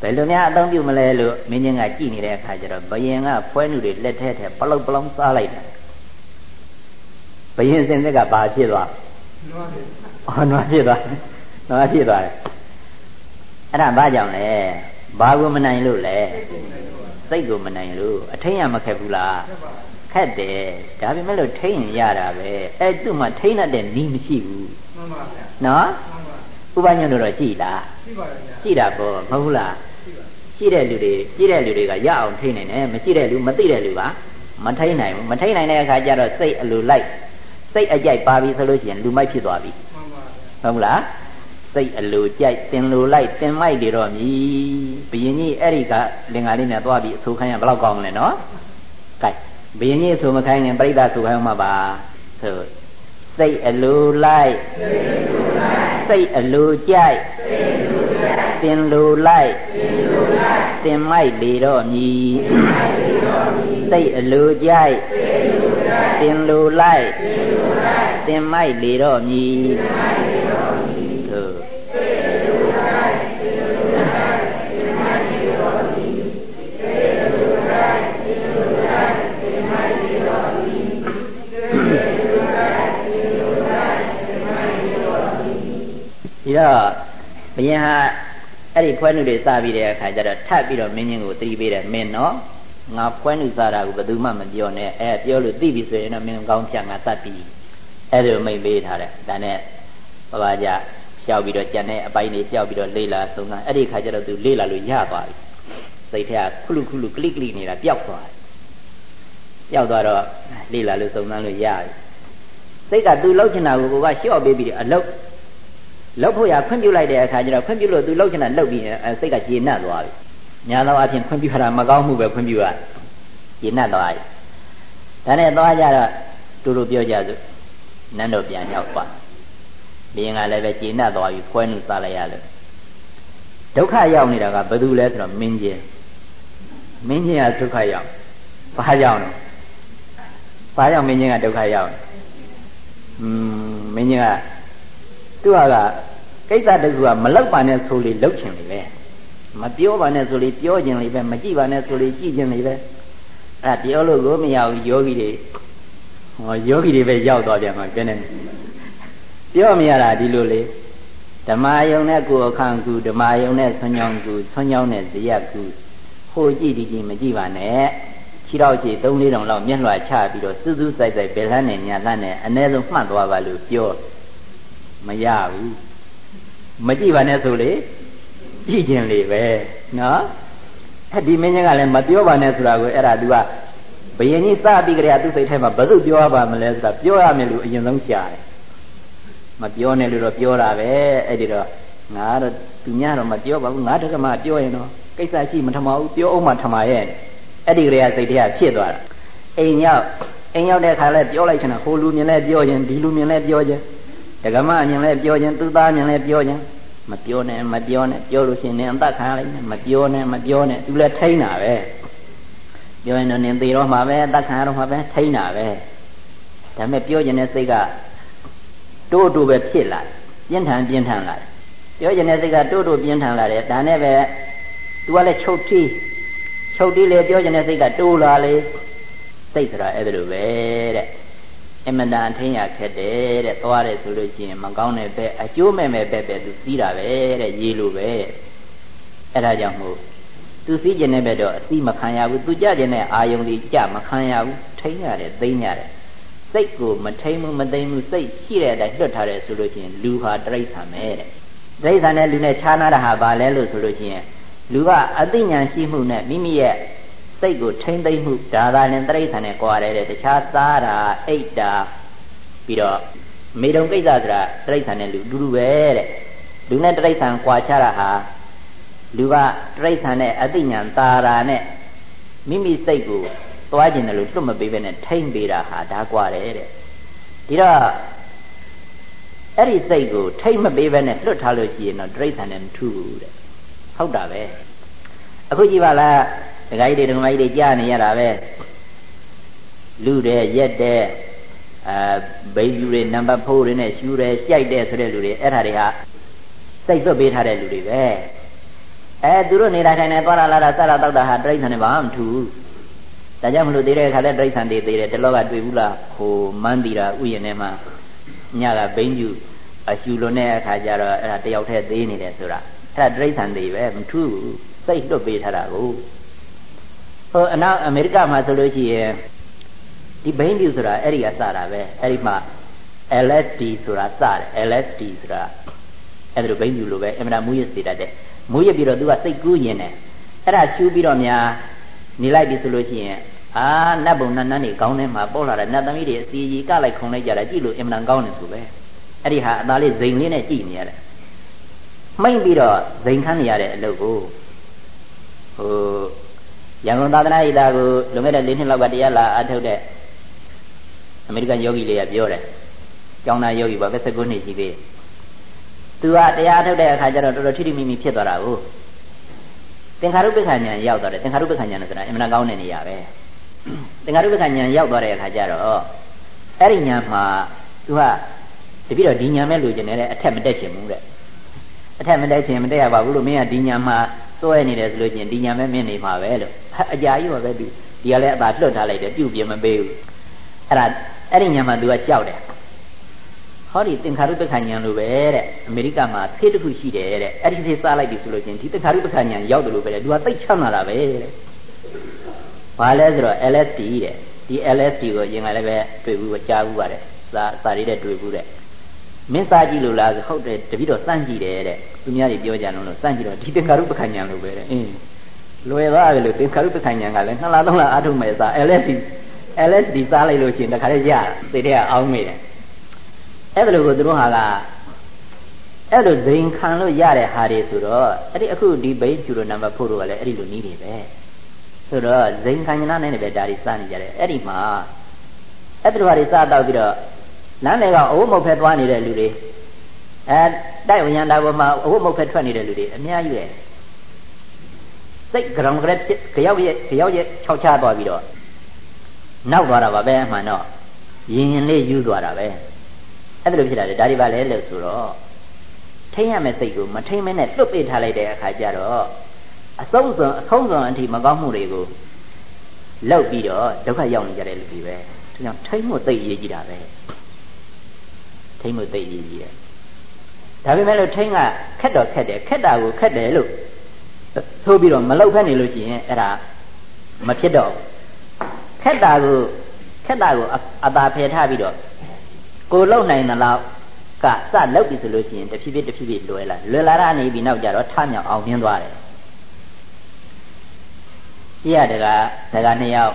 ဘယ်လိုများအသုံးပြုမလဲလို့မင်းချင်းကကြည်နေတဲ့အခါကျတော့ဘယင်ကဖွဲနုတွေလက်ထဲထဲပလုတ်ပလုံးစားလိုက်တယ်ဘယင်စင်သက်ကဘာဖြစ်သွားနွားဖြစ်ဟောနွားဖြစ်သွားနွားဖြစ်သွားတယ်အဲ့ဒါဘာကြောင့်လဲဘာကိုမနိုင်လို့လဲစိတ်ကိုမနိုင်လို့အထိန်ရမခက်ဘူးလားခက်တယ်ဒါပေမဲ့လို့ထိန်ရင်ရတာပဲအဲ့သူ့မှာထိန်တဲ့နီးမရှိဘူးမှန်ပါဗျာနော် ဥပညွန့်တော့ရှိလားရှိပါဗျာရှိတာပေါ့မဟုတ်လားရှိတဲ့လူတွေရှိတဲ့လူတွေကရအောင်ထိနိုင်တယ်မရှိတဲ့လူမသိတဲ့လူကမထိနိုင်ဘူးမထိနိုင်တဲ့အခါကျတော့စိတ်အလိုလိုက်စိတ်အကြိုက်ပါပြီဆိုလို့ရှိရင်လူမိုက်ဖြစ်သွားပြီမှန်ပါဗျာဟုတ်လားစိတ်အလိုကြိုက်တင်လိုလိုက်တင်မိုက်တွေတော့မြည်ဘယင်ကြီးအဲ့ဒီကလင်္ကာလေးနဲ့သွားပြီးအဆိုခိုင်းရဘယ်လောက်ကောင်းလဲနော်ကဲဘယင်ကြီးအဆိုမခိုင်းရင်ပြိဿဆိုခိုင်းအောင်မှာပါဆို စိတ်အလိုလိုက်စိတ်အလိုကြိုက်တင်လိုလိုက်တင်မိုက်လေတော့မြည်စိတ်အလိုကြိုက်တင်လိုလိုက်တင်မိုက်လေတော့မြည် ဒီတော့ဘုရင်ဟာအဲ့ဒီဖွဲနုတွေစပြီးတဲ့အခါကျတော့ထပ်ပြီးတော့မင်းကြီးကိုသတိပေးတယ်မင်းနော်ငါဖွဲနုစားတာကိုဘယ်သူမှမပြောနဲ့အဲပြောလို့သိပြီဆိုရင်တော့မင်းကောင်းဖြတ်ငါတတ်ပြီအဲ့ဒါမိတ်ပေးထားတယ်ဒါနဲ့ဘဘာကြလျှောက်ပြီးတော့ကြံတဲ့အပိုင်းတွေလျှောက်ပြီးတော့လေးလာဆုံးတာအဲ့ဒီခါကျတော့သူလေးလာလို့ရသွားပြီစိတ်ထဲကခုလူခုလူကလိကလိနေတာပျောက်သွားတယ်ပျောက်သွားတော့လေးလာလို့စုံစမ်းလို့ရပြီစိတ်ကသူလှုပ်ချင်တာကိုကိုကလျှော့ပေးပြီးအလုတ် လှုပ်ဖို့ရခွင့်ပြုလိုက်တဲ့အခါကျတော့ခွင့်ပြုလို့သူလှုပ်ချင်တာလှုပ်ပြီးစိတ်ကကျေနပ်သွားပြီညာသောအဖြစ်ခွင့်ပြုရတာမကောင်းမှုပဲခွင့်ပြုရကျေနပ်သွားပြီဒါနဲ့သွားကြတော့တူတူပြောကြစို့နန်းတော်ပြန်ရောက်သွားဘင်းကလည်းပဲကျေနပ်သွားပြီဖွဲနုစားလိုက်ရလို့ဒုက္ခရောက်နေတာကဘယ်သူလဲဆိုတော့မင်းချင်းမင်းချင်းကဒုက္ခရောက်ဘာကြောင့်လဲဘာကြောင့်မင်းချင်းကဒုက္ခရောက်လဲอืมမင်းကြီးက သူ့ဟာကကိစ္စတကူကမလောက်ပါနဲ့ဆိုလေလောက်ချင်လေပဲမပြောပါနဲ့ဆိုလေပြောချင်လေပဲမကြည့်ပါနဲ့ဆိုလေကြည့်ချင်လေပဲအဲ့ဒါပြောလို့ကိုမရဘူးယောဂီတွေဟောယောဂီတွေပဲရောက်သွားပြန်မှာပြနေပြောမရတာဒီလိုလေဓမ္မယုံနဲ့ကိုယ်အခန့်ကူဓမ္မယုံနဲ့ဆွညောင်းကူဆွညောင်းနဲ့ဇယကူဟိုကြည့်ဒီကြည့်မကြည့်ပါနဲ့ခြေတော့ရှိ3 4တောင်လောက်မျက်လွှာချပြီးတော့စူးစူးဆိုင်ဆိုင်ဘယ်လန်းနဲ့ညာလန်းနဲ့အ ਨੇ ဆုံးမှတ်သွားပါလို့ပြော မရဘူးမကြည့်ပါနဲ့ဆိုလေကြည့်ခြင်းလေပဲနော်အဲ့ဒီမင်းကြီးကလည်းမပြောပါနဲ့ဆိုတာကိုအဲ့ဒါ तू ကဘယင်ကြီးစပြီးကြတဲ့သူစိတ်ထဲမှာဘယ်သူပြောရပါမလဲဆိုတာပြောရမယ်လို့အရင်ဆုံးရှာတယ်မပြောနဲ့လို့တော့ပြောတာပဲအဲ့ဒီတော့ငါတော့သူများတော့မပြောပါဘူးငါတက္ကမပြောရင်တော့ကိစ္စရှိမထမဘူးပြောအောင်မှထမရဲ့အဲ့ဒီကလေးကစိတ်ထဲကဖြစ်သွားတာအိမ်ရောက်အိမ်ရောက်တဲ့အခါလဲပြောလိုက်ချင်တာဟိုလူမြင်လဲပြောခြင်းဒီလူမြင်လဲပြောခြင်း ဒကမမြင်လဲပြောခြင်းသူသားမြင်လဲပြောခြင်းမပြောနဲ့မပြောနဲ့ပြောလို့ရှိရင်အသက်ခံလိုက်မပြောနဲ့မပြောနဲ့သူလည်းထိန်းတာပဲပြောရင်တော့နင်သေတော့မှာပဲအသက်ခံရတော့မှာပဲထိန်းတာပဲဒါပေမဲ့ပြောခြင်းတဲ့စိတ်ကတိုးတိုးပဲဖြစ်လာပြင်းထန်ပြင်းထန်လာတယ်ပြောခြင်းတဲ့စိတ်ကတိုးတိုးပြင်းထန်လာတယ်ဒါနဲ့ပဲသူကလည်းချုပ်ထီးချုပ်တီးလေပြောကျင်တဲ့စိတ်ကတိုးလာလေစိတ်ဆိုတာအဲ့ဒါလိုပဲတဲ့ အမတန်ထင်းရခက်တယ်တဲ့သွားတယ်ဆိုလို့ရှိရင်မကောင်းတဲ့ဘက်အကျိုးမဲ့မဲ့ဘက်ပဲသူစီးတာပဲတဲ့ရေးလိုပဲအဲ့ဒါကြောင့်မို့သူစီးကျင်တဲ့ဘက်တော့အစီမခံရဘူးသူကြကျင်တဲ့အာယုံကြီးကြမခံရဘူးထိန်းရတယ်သိမ်းရတယ်စိတ်ကိုမထိန်းဘူးမသိမ်းဘူးစိတ်ရှိတဲ့အတိုင်းလွတ်ထားတယ်ဆိုလို့ရှိရင်လူဟာတိရစ္ဆာန်ပဲတဲ့တိရစ္ဆာန်နဲ့လူနဲ့ခြားနာတာဟာဘာလဲလို့ဆိုလို့ရှိရင်လူကအသိဉာဏ်ရှိမှုနဲ့မိမိရဲ့ စိတ်ကိုထိမ့်သိမ့်မှုဒါသာနဲ့တရိษံနဲ့ကြွားတယ်တဲ့တခြားစားတာအိတ်တာပြီးတော့မေတုံကိစ္စဆိုတာတရိษံနဲ့လူတူတူပဲတဲ့လူနဲ့တရိษံကြွားချတာဟာလူကတရိษံနဲ့အသိဉာဏ်သာတာနဲ့မိမိစိတ်ကိုသွားကျင်တယ်လို့လွတ်မပေးဘဲနဲ့ထိမ့်ပေးတာဟာဒါကြွားတယ်တဲ့ဒီတော့အဲ့ဒီစိတ်ကိုထိမ့်မပေးဘဲနဲ့လွတ်ထားလို့ရှိရင်တော့တရိษံနဲ့မထူးဘူးတဲ့ဟုတ်တာပဲအခုကြည့်ပါလား ဒကာကြီးတွေဒကာမကြီးတွေကြားနေရတာပဲလူတဲ့ရက်တဲ့အာဘိန်းယူတွေနံပါတ်ဖိုးတွေနဲ့ရှူတယ်ရှိုက်တယ်ဆိုတဲ့လူတွေအဲ့ဒါတွေဟာစိတ်သွတ်ပေးထားတဲ့လူတွေပဲအဲသူတို့နေတာထိုင်နေသွားလာလာတာစတာတောက်တာဟာတိရစ္ဆာန်တွေဘာမှမထူဘူးဒါကြောင့်မလို့သေးတဲ့အခါလဲတိရစ္ဆာန်တွေသေးတယ်တလောကတွေ့ဘူးလားဟိုမန်းတီတာဥယျာဉ်ထဲမှာညကဘိန်းယူအရှူလွန်တဲ့အခါကျတော့အဲ့ဒါတယောက်တည်းသေးနေတယ်ဆိုတာအဲ့ဒါတိရစ္ဆာန်တွေပဲမထူးဘူးစိတ်လွတ်ပေးထားတာကို ဟိုအနောက်အမေရိကမှာဆိုလို့ရှိရင်ဒီဘိန်းပြူဆိုတာအဲ့ဒီကစတာပဲအဲ့ဒီမှာ LSD ဆိုတာစတယ် LSD ဆိုတာအဲ့ဒါလိုဘိန်းပြူလိုပဲအမှန်မူရစေတတ်တဲ့မူရပြီးတော့သူကစိတ်ကူးရင်တယ်အဲ့ဒါရှူးပြီးတော့များနေလိုက်ပြီဆိုလို့ရှိရင်အာနတ်ဘုံနတ်နန်းတွေကောင်းထဲမှာပေါ်လာတဲ့နတ်သမီးတွေအစီကြီးကလိုက်ခုံလိုက်ကြတာကြည့်လို့အင်မတန်ကောင်းတယ်ဆိုပဲအဲ့ဒီဟာအသားလေးဇိမ်လေးနဲ့ကြည့်နေရတယ်မှိတ်ပြီးတော့ဇိမ်ခန်းနေရတဲ့အလုပ်ကိုဟို ရန်ကုန်သာသနာ့ဣတာကိုလွန်ခဲ့တဲ့၄နှစ်လောက်ကတရားလာအထုတ်တဲ့အမေရိကန်ယောဂီလေးကပြောတယ်ကျောင်းသားယောဂီပါပဲ19နှစ်ရှိသေးတယ်သူကတရားထုတ်တဲ့အခါကျတော့တော်တော်ထိထိမိမိဖြစ်သွားတာကိုသင်္ခါရုပ္ပခဏ်ဉာဏ်ရောက်သွားတယ်သင်္ခါရုပ္ပခဏ်ဉာဏ်ဆိုတာအမှန်ကောင်းတဲ့နေရာပဲသင်္ခါရုပ္ပခဏ်ဉာဏ်ရောက်သွားတဲ့အခါကျတော့အဲ့ဒီဉာဏ်မှာသူကတပိတော့ဒီဉာဏ်မဲ့လိုချင်တယ်အထက်မတက်ချင်ဘူးတဲ့အထက်မတက်ချင်မတက်ရပါဘူးလို့မင်းကဒီဉာဏ်မှာ စွဲနေတယ်ဆိုလို့ချင်းဒီညာမဲမင်းနေမှာပဲလို့အကြာကြီးပါပဲသူဒီကလည်းအသာလွတ်ထားလိုက်တယ်ပြုတ်ပြမပေးဘူးအဲ့ဒါအဲ့ဒီညာမှာသူကလျှောက်တယ်ဟောဒီသင်္ခါရုပ္ပခဏ်ဉာဏ်လိုပဲတဲ့အမေရိကမှာဖေးတစ်ခုရှိတယ်တဲ့အဲ့ဒီဖေးစားလိုက်ပြီဆိုလို့ချင်းဒီသင်္ခါရုပ္ပခဏ်ဉာဏ်ရောက်တယ်လို့ပဲတဲ့သူကသိချမ်းလာတာပဲတဲ့ဘာလဲဆိုတော့ LSD တဲ့ဒီ LSD ကိုရင်ကလည်းပဲတွေ့ဘူးကြားဘူးပါတယ်စာစာရေးတဲ့တွေ့ဘူးတဲ့မင်းစားကြည့်လို့လားဆိုဟုတ်တယ်တပည့်တော်စမ်းကြည့်တယ်တဲ့ သူများတွေပြောကြလုံးလို့စမ်းကြည့်တော့ဒီသင်္ခါရုပ္ပခဏ်ဉာဏ်လိုပဲတဲ့အင်းလွယ်သွားတယ်လို့သင်္ခါရုပ္ပခဏ်ဉာဏ်ကလည်းနှစ်လသုံးလအထုမဲ့စာ LSD LSD စားလိုက်လို့ရှိရင်တခါလေးရသိတဲ့အောင်းမိတယ်အဲ့ဒါလို့ကိုသူတို့ဟာကအဲ့လိုဇိမ်ခံလို့ရတဲ့ဟာတွေဆိုတော့အဲ့ဒီအခုဒီဘိတ်ကျူလိုနံပါတ်ဖို့တို့ကလည်းအဲ့ဒီလိုနီးနေပဲဆိုတော့ဇိမ်ခံညနာနဲ့ပဲဒါတွေစနေကြတယ်အဲ့ဒီမှာအဲ့ဒီလိုဟာတွေစတော့ပြီးတော့လမ်းတွေကအဝတ်မုတ်ဖက်သွားနေတဲ့လူတွေ အဲတိုက်ဝဉ္ဇဏဘုံမှာအဝတ်မုတ်ဖက်ထွက်နေတဲ့လူတွေအများကြီးပဲစိတ်ကြောင်ကြက်ဖြစ်ကြောက်ရဲ့ကြောက်ရဲ့ခြောက်ချသွားပြီးတော့နောက်သွားတာပါပဲအမှန်တော့ရင်ရင်လေးယူသွားတာပဲအဲ့ဒါလိုဖြစ်တာလေဒါတွေပါလဲလို့ဆိုတော့ထိမ့်ရမယ့်စိတ်ကိုမထိမ့်မဲနဲ့လွတ်ပေးထားလိုက်တဲ့အခါကျတော့အဆုံးစွန်အဆုံးစွန်အထိမကောင်းမှုတွေကိုလောက်ပြီးတော့ဒုက္ခရောက်နေကြတဲ့လူတွေပဲဒါကြောင့်ထိမ့်မှုသိရေးကြည့်တာပဲထိမ့်မှုသိရေးကြည့်တယ် ဒါပေမဲ့လို့ထိမ့်ကခက်တော့ခက်တယ်ခက်တာကိုခက်တယ်လို့ဆိုပြီးတော့မလောက်ဖက်နေလို့ရှိရင်အဲ့ဒါမဖြစ်တော့ခက်တာကိုခက်တာကိုအသာဖယ်ထားပြီးတော့ကိုလုံနိုင်သလောက်ကစလောက်ပြီဆိုလို့ရှိရင်တဖြည်းဖြည်းတဖြည်းဖြည်းလွယ်လာလွယ်လာတာနေပြီးနောက်ကြတော့ထမြောင်အောင်မြင်သွားတယ်ရှိရတကတကနှစ်ယောက်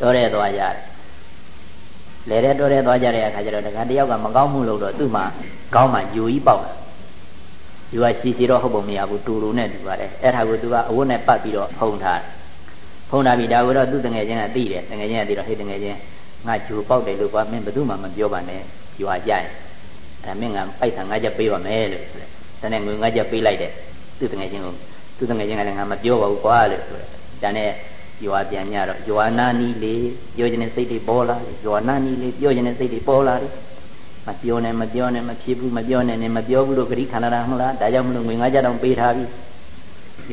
တော်ရဲသွားရတယ် လဲတဲ့တော်ရဲသွားကြတဲ့အခါကျတော့တကတယောက်ကမကောင်းမှုလို့တော့သူ့မှာကောင်းမှယူကြီးပေါက်လာယူကရှိရှိတော့ဟုတ်ပုံမရဘူးတူတူနဲ့တူပါတယ်အဲ့ဒါကိုသူကအဝတ်နဲ့ပတ်ပြီးတော့ဖုံထားတယ်ဖုံထားပြီးဒါကိုတော့သူ့တငယ်ချင်းကသိတယ်တငယ်ချင်းကသိတော့ဟေ့တငယ်ချင်းငါဂျူပေါက်တယ်လို့ကွာမင်းဘယ်သူမှမပြောပါနဲ့ယူဟာကြိုက်အဲ့မင်းကပိုက်ဆံငါးချက်ပေးပါမယ်လို့ဆိုတယ်တနေ့ငွေငါးချက်ပေးလိုက်တယ်သူ့တငယ်ချင်းကိုသူ့တငယ်ချင်းကလည်းငါမပြောပါဘူးကွာလို့ဆိုတယ်ဒါနဲ့ ယွာပြန်ညတော့ယွာနာနီလေးပြောခြင်းနဲ့စိတ်တွေပေါ်လာတယ်ယွာနာနီလေးပြောခြင်းနဲ့စိတ်တွေပေါ်လာတယ်မပြောနဲ့မပြောနဲ့မဖြစ်ဘူးမပြောနဲ့နဲ့မပြောဘူးလို့ဂရိခန္ဓာမလားဒါကြောင့်မလို့ငွေငါးချက်တောင်ပေးထားပြီ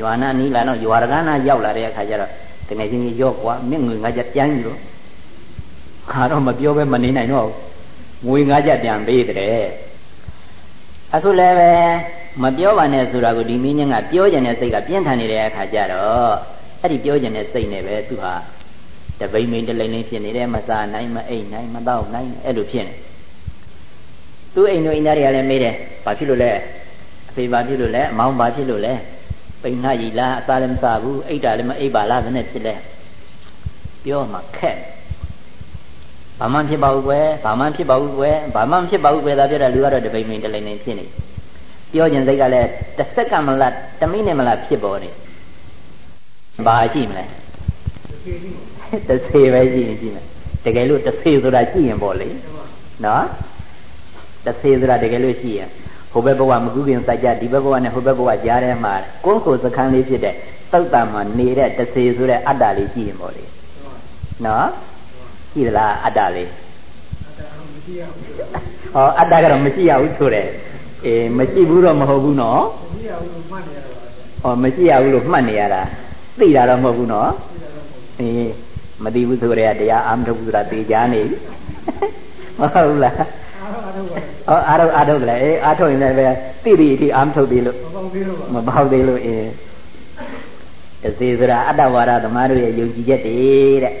ယွာနာနီလာတော့ယွာရကနာရောက်လာတဲ့အခါကျတော့တကယ်ချင်းကြီးရော့ကွာမြင့်ငွေငါးချက်ပြန်ပြီလို့ခါတော့မပြောပဲမနေနိုင်တော့ငွေငါးချက်ပြန်ပေးတဲ့အခုလည်းပဲမပြောပါနဲ့ဆိုတာကိုဒီမင်းညကပြောကြတဲ့စိတ်ကပြင်းထန်နေတဲ့အခါကျတော့ အဲ့ဒီပြောကြတဲ့စိတ်နဲ့ပဲသူဟာတပိမ့်မိန်တလိမ့်လိမ့်ဖြစ်နေတယ်မစားနိုင်မအိတ်နိုင်မတော့နိုင်အဲ့လိုဖြစ်နေသူ့အိမ်တို့အိမ်သားတွေကလည်းမေးတယ်ဘာဖြစ်လို့လဲအဖေဘာဖြစ်လို့လဲအမောင်ဘာဖြစ်လို့လဲပိန်နာကြီးလားအစားလည်းမစားဘူးအိတ်တာလည်းမအိတ်ပါလားဘယ်နဲ့ဖြစ်လဲပြောမှခက်ဘာမှဖြစ်ပါဘူးကွယ်ဘာမှဖြစ်ပါဘူးကွယ်ဘာမှဖြစ်ပါဘူးကွယ်ဒါပြောတဲ့လူကတော့တပိမ့်မိန်တလိမ့်လိမ့်ဖြစ်နေပြောခြင်းစိတ်ကလည်းတစ်စက္ကန့်မလားတစ်မိနစ်မလားဖြစ်ပေါ်နေ ဘာရှိမလဲတစ်စေပဲရှိရင်ရှိမယ်တကယ်လို့တစ်စေဆိုတာရှိရင်ပေါ့လေနော်တစ်စေဆိုတာတကယ်လို့ရှိရင်ဟိုဘက်ဘဝမကူးခင်စိုက်ကြဒီဘက်ဘဝနဲ့ဟိုဘက်ဘဝကြားထဲမှာကိုယ်ကိုယ်စခန်းလေးဖြစ်တဲ့သုတ်တံမှာနေတဲ့တစေဆိုတဲ့အတ္တလေးရှိရင်ပေါ့လေနော်ရှိသလားအတ္တလေးဟောအတ္တကတော့မရှိရဘူးဆိုတဲ့အေးမရှိဘူးတော့မဟုတ်ဘူးနော်မရှိရဘူးလို့မှတ်နေရတာဟောမရှိရဘူးလို့မှတ်နေရတာ သိတာတော့မဟုတ်ဘူးနော်အေးမသိဘူးဆိုတဲ့တရားအာမထုတ်ဘူးဆိုတာသိကြနေမဟုတ်ဘူးလားဟောအာထုတ်အာထုတ်လည်းအေးအာထုတ်ရင်လည်းပဲသိပြီအထိအာမထုတ်သေးလို့မပေါက်သေးလို့အေးတစေဆိုတာအတ္တဝါဒသမားတို့ရဲ့ယုံကြည်ချက်တွေတဲ့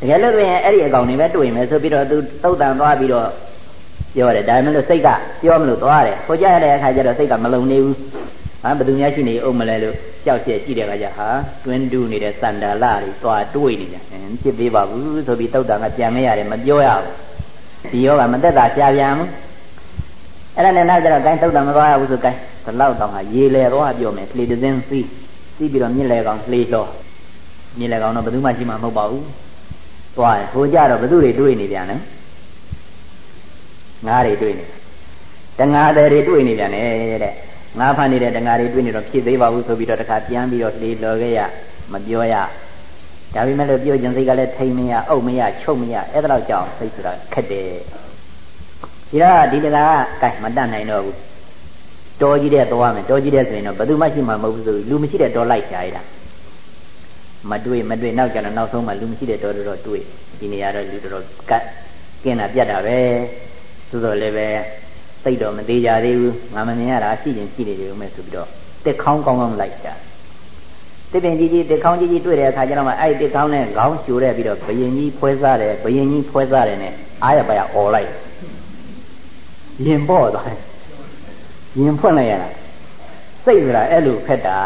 တကယ်လို့ဆိုရင်အဲ့ဒီအကောင်တွေပဲတွေ့မယ်ဆိုပြီးတော့သူသုတ်တန်သွားပြီးတော့ပြောတယ်ဒါပေမဲ့လို့စိတ်ကပြောမလို့သွားတယ်ကိုကြရတဲ့အခါကျတော့စိတ်ကမလုံနေဘူး ဟာဘယ်သူများရှိနေအောင်မလဲလို့ကြောက်ချက်ကြည့်တဲ့အခါကျဟာတွင်းတူးနေတဲ့စန္ဒာလတွေသွားတွေးနေတယ်ဖြစ်သေးပါဘူးဆိုပြီးသုတ်တန်ကပြန်မရတယ်မပြောရဘူးဒီယောကမသက်တာရှားပြန်ဘူးအဲ့ဒါနဲ့နောက်ကျတော့ကိုင်းသုတ်တန်မသွားရဘူးဆိုကိုင်းဒီလောက်တောင်ကရေလေတော့ပြောမယ်ကလေးတစ်စင်းစီးစီးပြီးတော့မြစ်လေကောင်လှေလှောမြစ်လေကောင်တော့ဘယ်သူမှရှိမှာမဟုတ်ပါဘူးသွားတယ်ဟိုကြတော့ဘသူတွေတွေးနေပြန်လဲငါးတွေတွေးနေတငါးတွေတွေးနေပြန်တယ်တဲ့ ငါးဖန်နေတဲ့တငါးတွေတွေးနေတော့ဖြစ်သေးပါဘူးဆိုပြီးတော့တခါပြန်ပြီးတော့လေလော်ခဲ့ရမပြောရဒါပေမဲ့လို့ပြောခြင်းစိတ်ကလည်းထိမ့်မရအုပ်မရချုပ်မရအဲ့ဒါတော့ကြောင့်စိတ်ဆိုတာခက်တယ်ဒီတော့ဒီတကားကကဲမတတ်နိုင်တော့ဘူးတော်ကြီးတဲ့သွားမယ်တော်ကြီးတဲ့ဆိုရင်တော့ဘယ်သူမှရှိမှာမဟုတ်ဘူးဆိုလူမရှိတဲ့တော်လိုက်ကြရတာမတွေ့မတွေ့နောက်ကျတော့နောက်ဆုံးမှလူမရှိတဲ့တော်တော်တွေ့ဒီနေရာတော့လူတော်ကတ်ကင်းတာပြတ်တာပဲသို့တော်လည်းပဲ သိတော့မသေးကြသေးဘူးငါမမြင်ရတာရှိရင်ရှိနေတယ်ဦးမယ်ဆိုပြီးတော့တက်ခေါင်းကောင်းကောင်းလိုက်ကြတစ်ပင်ကြီးကြီးတက်ခေါင်းကြီးကြီးတွေ့တဲ့အခါကျတော့မှအဲ့တက်ခေါင်းနဲ့ခေါင်းရှူတဲ့ပြီးတော့ဘယင်ကြီးဖွဲစားတယ်ဘယင်ကြီးဖွဲစားတယ်နဲ့အားရပါရអော်လိုက်ရင်ပေါ့သွားတယ်ရင်ဖွင့်လိုက်ရတာစိတ်ဆိုတာအဲ့လိုဖက်တာ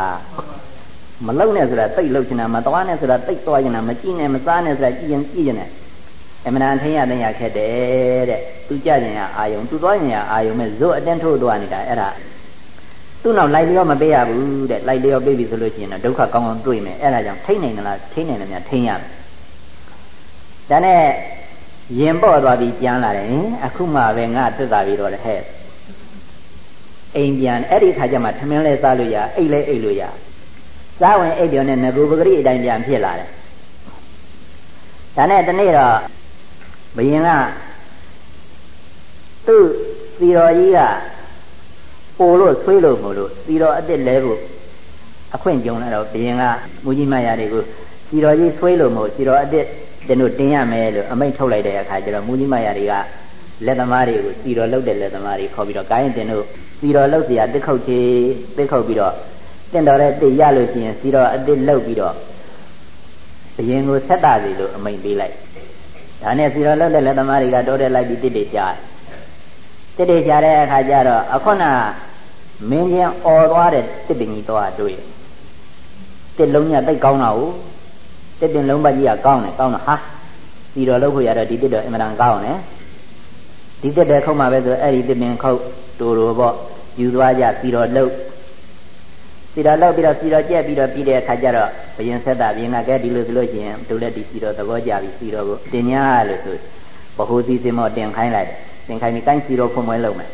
မလုံနဲ့ဆိုတာတိတ်လုံချင်တာမသွားနဲ့ဆိုတာတိတ်သွားချင်တာမကြည့်နဲ့မစားနဲ့ဆိုတာကြည့်ရင်ကြည့်ရင် အမှန်တန်ထင်ရတဲ့ရခက်တယ်တဲ့သူကြကျင်ရအာယုံသူသွားကျင်ရအာယုံမဲ့ဇွတ်အတင်းထိုးသွားနေတာအဲ့ဒါသူ့နောက်လိုက်လျောမပေးရဘူးတဲ့လိုက်လျောပေးပြီဆိုလို့ရှိရင်တော့ဒုက္ခကောင်းကောင်းတွေ့မယ်အဲ့ဒါကြောင့်ထိနိုင်သလားထိနိုင်တယ်များထိရမယ်ဒါနဲ့ရင်ပေါ့သွားပြီးပြန်လာတယ်အခုမှပဲငါတက်တာပြီးတော့လေဟဲ့အိမ်ပြန်အဲ့ဒီခါကျမှထမင်းလဲစားလို့ရအိတ်လဲအိတ်လို့ရစားဝင်အိတ်ပြောနဲ့ငကူပဂရိအတိုင်းပြန်ဖြစ်လာတယ်ဒါနဲ့တနေ့တော့ ဘယင်ကသူ့စီတော်ကြီးကပို့လို့ဆွေးလို့မလို့စီတော်အစ်စ်လဲဖို့အခွင့်ကြုံလာတော့ဘယင်ကမူကြီးမရတွေကိုစီတော်ကြီးဆွေးလို့မဟုတ်စီတော်အစ်စ်တင်တို့တင်ရမယ်လို့အမိန့်ထုတ်လိုက်တဲ့အခါကျတော့မူကြီးမရတွေကလက်သမားတွေကိုစီတော်လုတ်တဲ့လက်သမားတွေခေါ်ပြီးတော့ကိုင်းတင်တို့စီတော်လုတ်เสียတစ်ခုတ်ချေတစ်ခုတ်ပြီးတော့တင်တော်တဲ့တိတ်ရလို့ရှိရင်စီတော်အစ်စ်လုတ်ပြီးတော့ဘယင်ကိုဆက်တာစီလို့အမိန့်ပေးလိုက် ဒါနဲ့စီတော်လောက်တဲ့လက်သမားတွေကတိုးတက်လိုက်ပြီးတစ်တိကြားတစ်တိကြားတဲ့အခါကျတော့အခုနမင်းချင်းអော်သွားတဲ့တစ်ပင်ကြီးသွားတွေ့တစ်လုံးညတိတ်ကောင်းတာကိုတစ်ပင်လုံးပတ်ကြီးကကောင်းတယ်ကောင်းတော့ဟာစီတော်လောက်ဖို့ရတော့ဒီတစ်တော့အင်မတန်ကောင်းတယ်ဒီတစ်တဲ့ခုတ်မှပဲဆိုအဲ့ဒီတစ်ပင်ခုတ်တူတူပေါ့ယူသွားကြစီတော်လောက် စီတော်လောက်ပြီးတော့စီတော်ကြက်ပြီးတော့ပြီးတဲ့အခါကျတော့ဘယင်ဆက်တာဘယင်ကကဲဒီလိုဆိုလို့ရှိရင်တို့လည်းဒီစီတော်သဘောကျပြီစီတော်ကိုတင်ညာလို့ဆိုဘဟုစီစင်မောတင်ခိုင်းလိုက်တင်ခိုင်းပြီးကိုင်းစီတော်ဖွင့်ပွဲလုပ်မယ်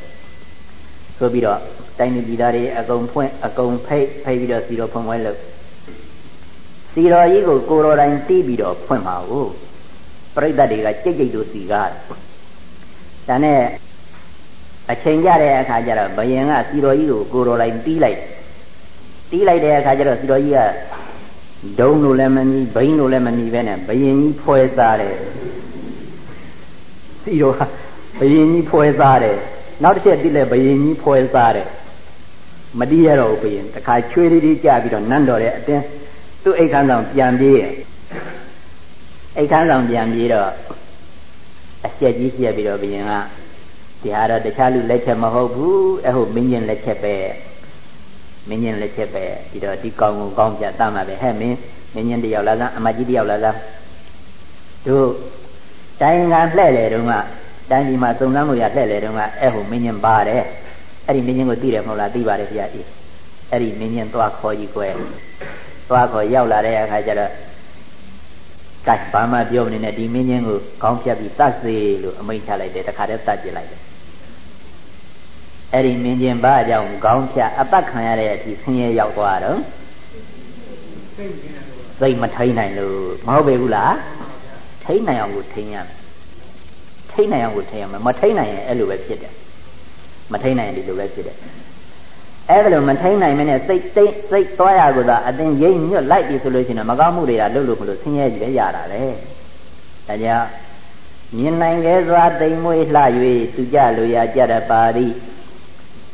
ဆိုပြီးတော့တိုင်းပြည်သားတွေအကုန်ဖွင့်အကုန်ဖိတ်ဖိတ်ပြီးတော့စီတော်ဖွင့်ပွဲလုပ်စီတော်ကြီးကိုကိုတော်တိုင်းတီးပြီးတော့ဖွင့်ပါဘူးပြိဿတွေကကြိတ်ကြိတ်တို့စီကားဒါနဲ့အချိန်ကြတဲ့အခါကျတော့ဘယင်ကစီတော်ကြီးကိုကိုတော်တိုင်းတီးလိုက် တီးလိုက်တဲ့အခါကျတော့စီတော်ကြီးကဒုံလို့လည်းမမီဘိန်းလို့လည်းမမီပဲနဲ့ဘယင်ကြီးဖွဲစားတယ်စီတော်ဘယင်ကြီးဖွဲစားတယ်နောက်တစ်ချက်တိလဲဘယင်ကြီးဖွဲစားတယ်မတီးရတော့ဘူးဘယင်တခါချွေးလေးလေးကြပြီးတော့နန်းတော်တဲ့အတင်းသူ့အိတ်ခမ်းဆောင်ပြန်ပြေးရဲ့အိတ်ခမ်းဆောင်ပြန်ပြေးတော့အဆက်ကြီးဆက်ပြီးတော့ဘယင်ကဒီဟာတော့တခြားလူလက်ချက်မဟုတ်ဘူးအဟုတ်မင်းချင်းလက်ချက်ပဲ မင်းချင်းလက်ချက်ပဲဒီတော့ဒီကောင်းကိုကောင်းပြတတ်မှာပဲဟဲ့မင်းမင်းချင်းတယောက်လားကအမကြီးတယောက်လားကတို့တိုင်းကလှဲ့လေတုန်းကတိုင်းဒီမှာစုံစမ်းမှုရလှဲ့လေတုန်းကအဲ့ဟိုမင်းချင်းပါတယ်အဲ့ဒီမင်းချင်းကိုသိတယ်မဟုတ်လားသိပါတယ်ခင်ဗျာအေးအဲ့ဒီမင်းချင်းသွားခေါ်ကြီးကွယ်သွားခေါ်ရောက်လာတဲ့အခါကျတော့ကတ်ဘာမှပြောမနေနဲ့ဒီမင်းချင်းကိုခေါင်းဖြတ်ပြီးတတ်စေလို့အမိန့်ချလိုက်တယ်တခါတည်းတတ်ပြလိုက်တယ် အဲ့ဒီမင်းချင်းဘာကြောင့်ခေါင်းဖြတ်အပတ်ခံရတဲ့အထိဆင်းရဲရောက်သွားတော့စိတ်မထိန်နိုင်လို့မဟုတ်ပေဘူးလားထိန်နိုင်အောင်ကိုထိန်ရမယ်ထိန်နိုင်အောင်ကိုထိန်ရမယ်မထိန်နိုင်ရင်အဲ့လိုပဲဖြစ်တယ်မထိန်နိုင်ရင်ဒီလိုပဲဖြစ်တယ်အဲ့ဒါလိုမထိန်နိုင်မနဲ့စိတ်သိစိတ်သွားရကိုသာအတင်းရိမ့်ညွတ်လိုက်ပြီဆိုလို့ရှိရင်မကောင်းမှုတွေကလုပ်လို့မလို့ဆင်းရဲကြီးပဲရတာပဲဒါကြောင့်မြင်နိုင်ခဲ့စွာတိမ်မွေးလှ၍သူကြလိုရာကြတပါရီ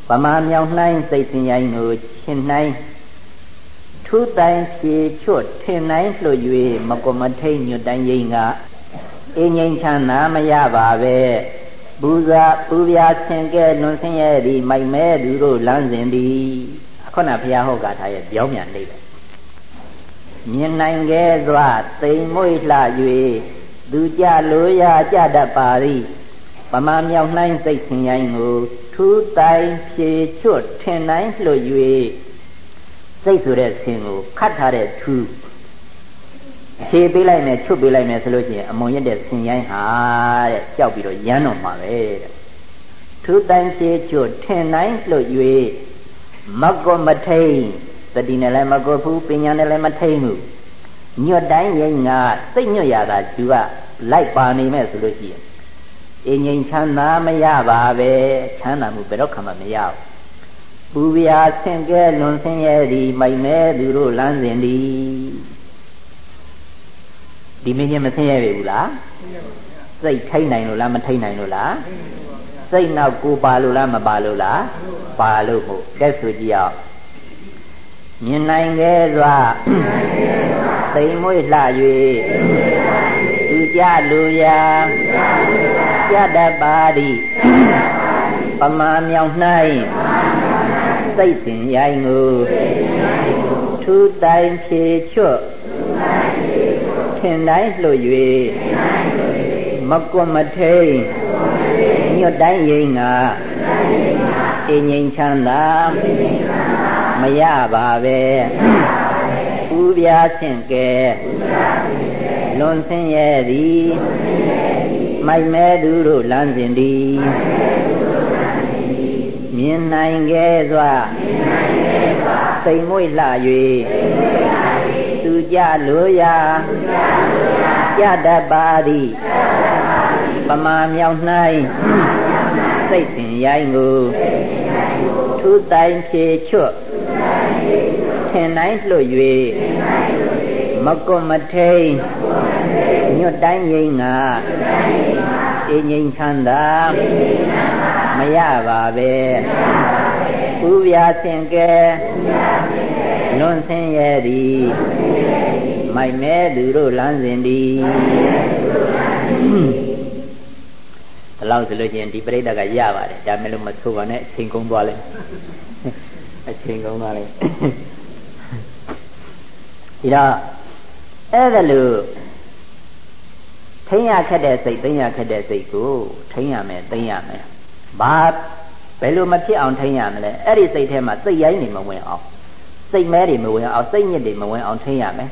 ဗမာမြောင်နှိုင်းစိတ်စင်ရိုင်းကိုရှင်နှိုင်းထူးတိုင်ဖြေချွတ်ထင်နိုင်လှ၍မကွမထိန်ညွတ်တိုင်းရင်ကအင်းငိမ့်ချမ်းသာမရပါပဲပူဇာပူပြာဆင်ကဲလွန်ဆင်းရဲသည်မိုက်မဲသူတို့လမ်းစဉ်သည်ခုနဘုရားဟောကားထားရဲ့ပြောင်းပြန်နေတယ်မြင်နိုင်ခဲ့စွာတိမ်မွေ့လှ၍သူကြလိုရာကြတတ်ပါသည်ပမာမြောက်နှိုင်းစိတ်ဆင်ရိုင်းကို ထူးတိုင်ဖြေချွတ်ထင်နိုင်လှ၍စိတ်ဆိုတဲ့ဆင်ကိုခတ်ထားတဲ့ထူးဖြေပေးလိုက်မယ်ချွတ်ပေးလိုက်မယ်ဆိုလို့ရှိရင်အမုံရက်တဲ့ဆင်ရိုင်းဟာတဲ့လျှောက်ပြီးတော့ရမ်းတော့မှာပဲတဲ့ထူးတိုင်ဖြေချွတ်ထင်နိုင်လှ၍မကောမထိန်သတိနဲ့လည်းမကောဘူးပညာနဲ့လည်းမထိန်ဘူးညွတ်တိုင်းရင်ကစိတ်ညွတ်ရတာသူကလိုက်ပါနေမဲ့ဆိုလို့ရှိရင် အငြိမ်ချမ်းသာမရပါပဲချမ်းသာမှုဘယ်တော့မှမရဘူးပူပြာဆင့်ကဲလွန်ဆင်းရဲသည်မိုက်မဲသူတို့လမ်းစဉ်သည်ဒီမင်းချင်းမဆင်းရဲပြီဘူးလားစိတ်ထိနိုင်လို့လားမထိနိုင်လို့လားစိတ်နောက်ကိုပါလို့လားမပါလို့လားပါလို့မို့ကဲဆိုကြည့်အောင်မြင်နိုင်ခဲ့စွာသိမ်မွေ့လှ၍သူကြလူရာ ကြတတ်ပါသည်ပမာမြောင်၌စိတ်စဉ်ရိုင်းကိုထူတိုင်ဖြေချွတ်ထင်တိုင်းလှ၍မကွမထိန်ညွတ်တိုင်းရင်ငါအင်းငိမ်ချမ်းသာမရပါပဲဥပြာဆင့်ကဲလွန်ဆင်းရဲ့သည် မိုက်မဲသူတို့လမ်းစဉ်သည်မြင်နိုင်ခဲ့စွာစိတ်မွေ့လှ၍သူကြလိုရာကြတတ်ပါသည်ပမာမြောက်၌စိတ်စဉ်ရိုင်းကိုထူတိုင်ဖြေချွတ်ထင်တိုင်းလွတ်၍မကွမထိန် ညွတ်တိုင်းငိမ့်ငါအင်းငိမ့်ချမ်းသာမရပါပဲဥပြာဆင်ကဲလွန်ဆင်းရဲ့သည်မိုက်မဲသူတို့လမ်းစဉ်သည်ဒီလောက်ဆိုလို့ရှိရင်ဒီပြိဋ္ဌကရပါတယ်ဒါမဲ့လို့မဆိုပါနဲ့အချိန်ကုန်သွားလိမ့်အချိန်ကုန်သွားလိမ့်ဒီတော့အဲ့ဒါလို့ ထိမ့်ရခက်တဲ့စိတ်သိမ့်ရခက်တဲ့စိတ်ကိုထိမ့်ရမယ်သိမ့်ရမယ်ဘာဘယ်လိုမဖြစ်အောင်ထိမ့်ရမလဲအဲ့ဒီစိတ်ထဲမှာစိတ်ရိုင်းနေမဝင်အောင်စိတ်မဲတွေမဝင်အောင်စိတ်ညစ်တွေမဝင်အောင်ထိမ့်ရမယ်